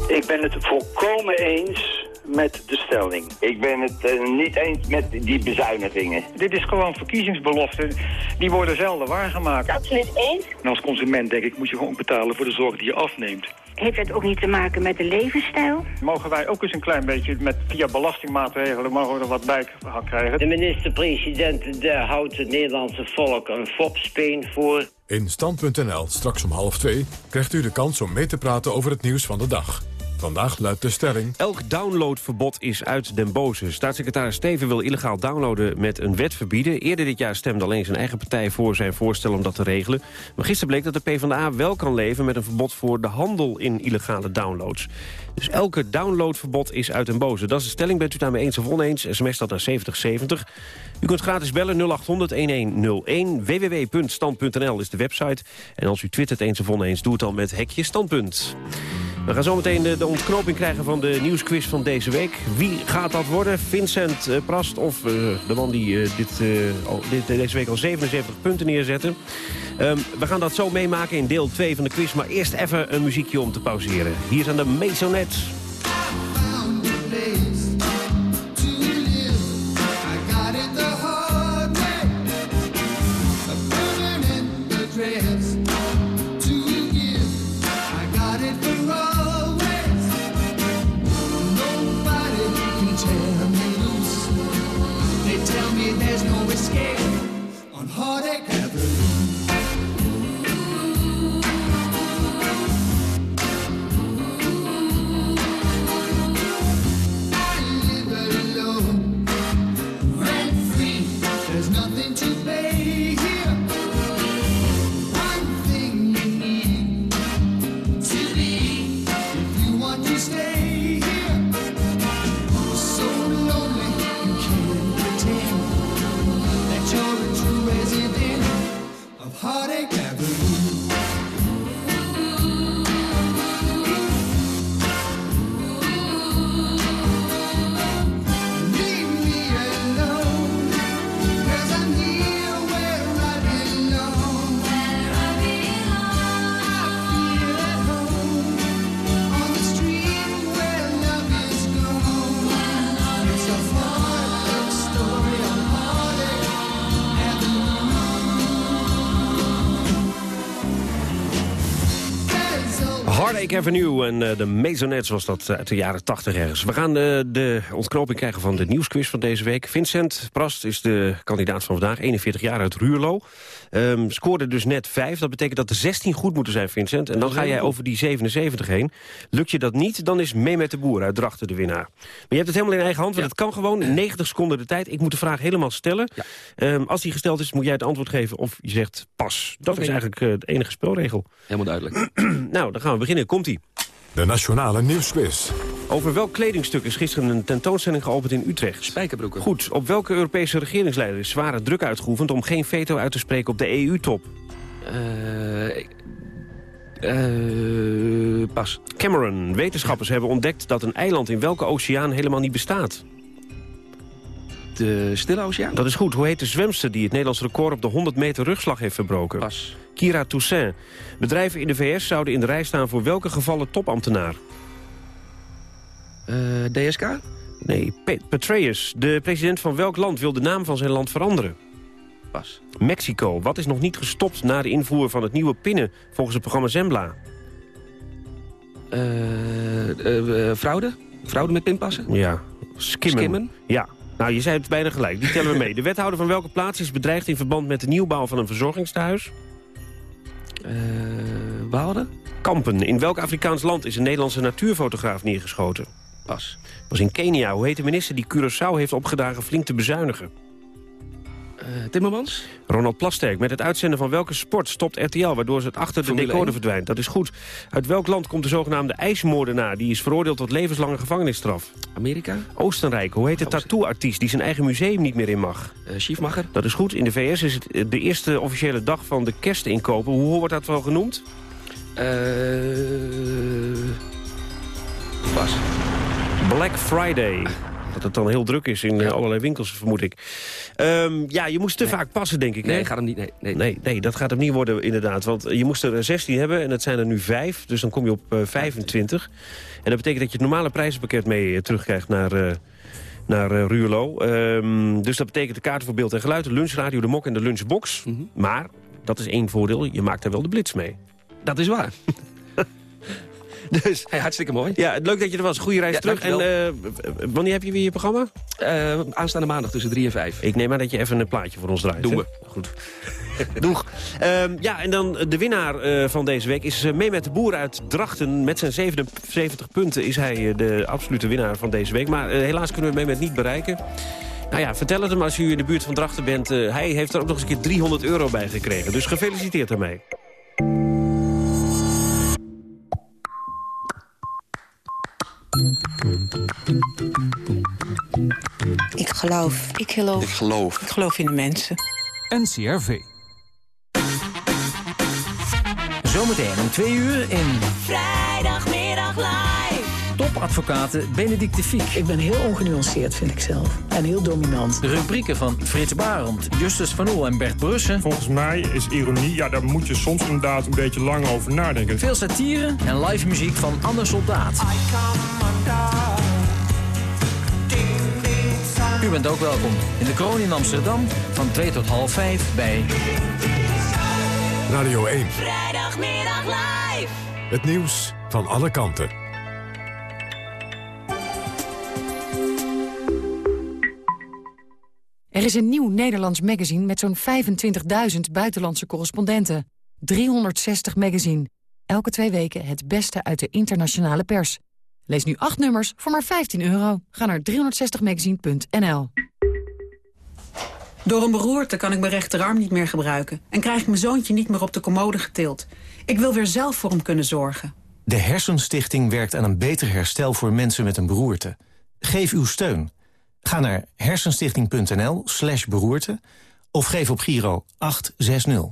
Ik ben het volkomen eens met de stelling. Ik ben het uh, niet eens met die bezuinigingen. Dit is gewoon verkiezingsbeloften. Die worden zelden waargemaakt. Absoluut eens. En als consument denk ik moet je gewoon betalen voor de zorg die je afneemt. Heeft het ook niet te maken met de levensstijl? Mogen wij ook eens een klein beetje met via belastingmaatregelen mogen we er wat bij krijgen? De minister-president houdt het Nederlandse volk een fopspeen voor. In Stand.nl, straks om half twee, krijgt u de kans om mee te praten over het nieuws van de dag. Vandaag luidt de stelling... Elk downloadverbod is uit den boze. Staatssecretaris Steven wil illegaal downloaden met een wet verbieden. Eerder dit jaar stemde alleen zijn eigen partij voor zijn voorstel om dat te regelen. Maar gisteren bleek dat de PvdA wel kan leven met een verbod voor de handel in illegale downloads. Dus elke downloadverbod is uit den boze. Dat is de stelling. Bent u daarmee eens of oneens? SMS dat naar 7070. U kunt gratis bellen 0800-1101. www.stand.nl is de website. En als u twittert eens of oneens, doe het dan met hekje standpunt. We gaan zometeen de, de ontknoping krijgen van de nieuwsquiz van deze week. Wie gaat dat worden? Vincent uh, Prast of uh, de man die uh, dit, dit, deze week al 77 punten neerzette? Um, we gaan dat zo meemaken in deel 2 van de quiz. Maar eerst even een muziekje om te pauzeren. Hier zijn de Maisonets. Heartache Avenue en uh, de Maisonets was dat uit de jaren 80 ergens. We gaan uh, de ontknoping krijgen van de nieuwsquiz van deze week. Vincent Prast is de kandidaat van vandaag, 41 jaar uit Ruurlo. Um, scoorde dus net 5. Dat betekent dat er 16 goed moeten zijn, Vincent. En dan ga jij over die 77 heen. Lukt je dat niet, dan is mee met de boer uit Drachten de winnaar. Maar je hebt het helemaal in eigen hand, want het kan gewoon 90 seconden de tijd. Ik moet de vraag helemaal stellen. Um, als die gesteld is, moet jij het antwoord geven of je zegt pas. Dat is eigenlijk uh, de enige spelregel. Helemaal duidelijk. nou, dan gaan we beginnen. Komt-ie. De Nationale Nieuwsquiz. Over welk kledingstuk is gisteren een tentoonstelling geopend in Utrecht? Spijkerbroeken. Goed. Op welke Europese regeringsleider is zware druk uitgeoefend... om geen veto uit te spreken op de EU-top? Uh, uh, pas. Cameron. Wetenschappers hebben ontdekt dat een eiland in welke oceaan helemaal niet bestaat? De Stille Oceaan. Dat is goed. Hoe heet de zwemster die het Nederlands record op de 100 meter rugslag heeft verbroken? Pas. Kira Toussaint. Bedrijven in de VS zouden in de rij staan voor welke gevallen topambtenaar? Uh, DSK? Nee, Petraeus. De president van welk land wil de naam van zijn land veranderen? Pas. Mexico. Wat is nog niet gestopt na de invoer van het nieuwe pinnen volgens het programma Zembla? Uh, uh, fraude? Fraude met pinpassen? Ja. Skimmen. Skimmen? Ja. Nou, je zei het bijna gelijk. Die tellen we mee. De wethouder van welke plaats is bedreigd in verband met de nieuwbouw van een verzorgingstehuis? Uh, Waalde? Kampen. In welk Afrikaans land is een Nederlandse natuurfotograaf neergeschoten? Pas. was in Kenia. Hoe heet de minister die Curaçao heeft opgedragen flink te bezuinigen? Uh, Timmermans? Ronald Plasterk. Met het uitzenden van welke sport stopt RTL... waardoor het achter de decoder verdwijnt? Dat is goed. Uit welk land komt de zogenaamde ijsmoordenaar... die is veroordeeld tot levenslange gevangenisstraf? Amerika? Oostenrijk. Hoe heet de tattoo-artiest die zijn eigen museum niet meer in mag? Uh, Schiefmacher? Dat is goed. In de VS is het de eerste officiële dag van de kerstinkopen. Hoe wordt dat wel genoemd? Uh... Pas. Black Friday. Dat het dan heel druk is in ja. allerlei winkels, vermoed ik. Um, ja, je moest te nee. vaak passen, denk ik. Nee, hè? gaat hem niet. Nee, nee. Nee, nee, dat gaat hem niet worden, inderdaad. Want je moest er 16 hebben en het zijn er nu 5. Dus dan kom je op uh, 25. En dat betekent dat je het normale prijzenpakket mee terugkrijgt naar... Uh, naar uh, Ruurlo. Um, dus dat betekent de kaarten voor beeld en geluid, de lunchradio, de mok en de lunchbox. Mhm. Mm -hmm. Maar, dat is één voordeel, je maakt er wel de blitz mee. Dat is waar. Dus, hey, hartstikke mooi. Ja, leuk dat je er was. Goede reis ja, terug. En uh, wanneer heb je weer je programma? Uh, aanstaande maandag tussen 3 en 5. Ik neem aan dat je even een plaatje voor ons draait. Doen hè? we. Goed. Doeg. Um, ja, en dan de winnaar uh, van deze week is uh, mee met de boer uit Drachten. Met zijn 77 punten is hij uh, de absolute winnaar van deze week. Maar helaas kunnen we mee met niet bereiken. Nou ja, vertel het hem als u in de buurt van Drachten bent. hij heeft er ook nog eens een keer 300 euro bij gekregen. Dus gefeliciteerd daarmee. Ik geloof. Ik geloof. Ik geloof. Ik geloof in de mensen. NCRV. Zometeen om twee uur in... Vrijdagmiddag live. Topadvocaten Benedict de Fiek. Ik ben heel ongenuanceerd, vind ik zelf. En heel dominant. De rubrieken van Frits Barend, Justus van Oel en Bert Brussen. Volgens mij is ironie, ja, daar moet je soms inderdaad een beetje lang over nadenken. Veel satire en live muziek van Anne Soldaat. U bent ook welkom in de Kroon in Amsterdam van 2 tot half 5 bij... Radio 1. Vrijdagmiddag live. Het nieuws van alle kanten. Er is een nieuw Nederlands magazine met zo'n 25.000 buitenlandse correspondenten. 360 magazine. Elke twee weken het beste uit de internationale pers. Lees nu acht nummers voor maar 15 euro. Ga naar 360magazine.nl Door een beroerte kan ik mijn rechterarm niet meer gebruiken... en krijg ik mijn zoontje niet meer op de commode getild. Ik wil weer zelf voor hem kunnen zorgen. De Hersenstichting werkt aan een beter herstel voor mensen met een beroerte. Geef uw steun. Ga naar hersenstichting.nl slash beroerte... of geef op Giro 860.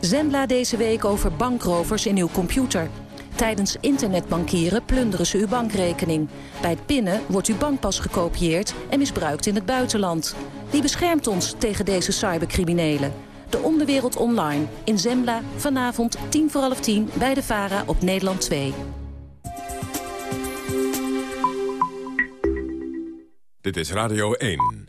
Zembla deze week over bankrovers in uw computer... Tijdens internetbankieren plunderen ze uw bankrekening. Bij het pinnen wordt uw bankpas gekopieerd en misbruikt in het buitenland. Wie beschermt ons tegen deze cybercriminelen? De onderwereld online in Zembla vanavond 10 voor half 10 bij de VARA op Nederland 2. Dit is Radio 1.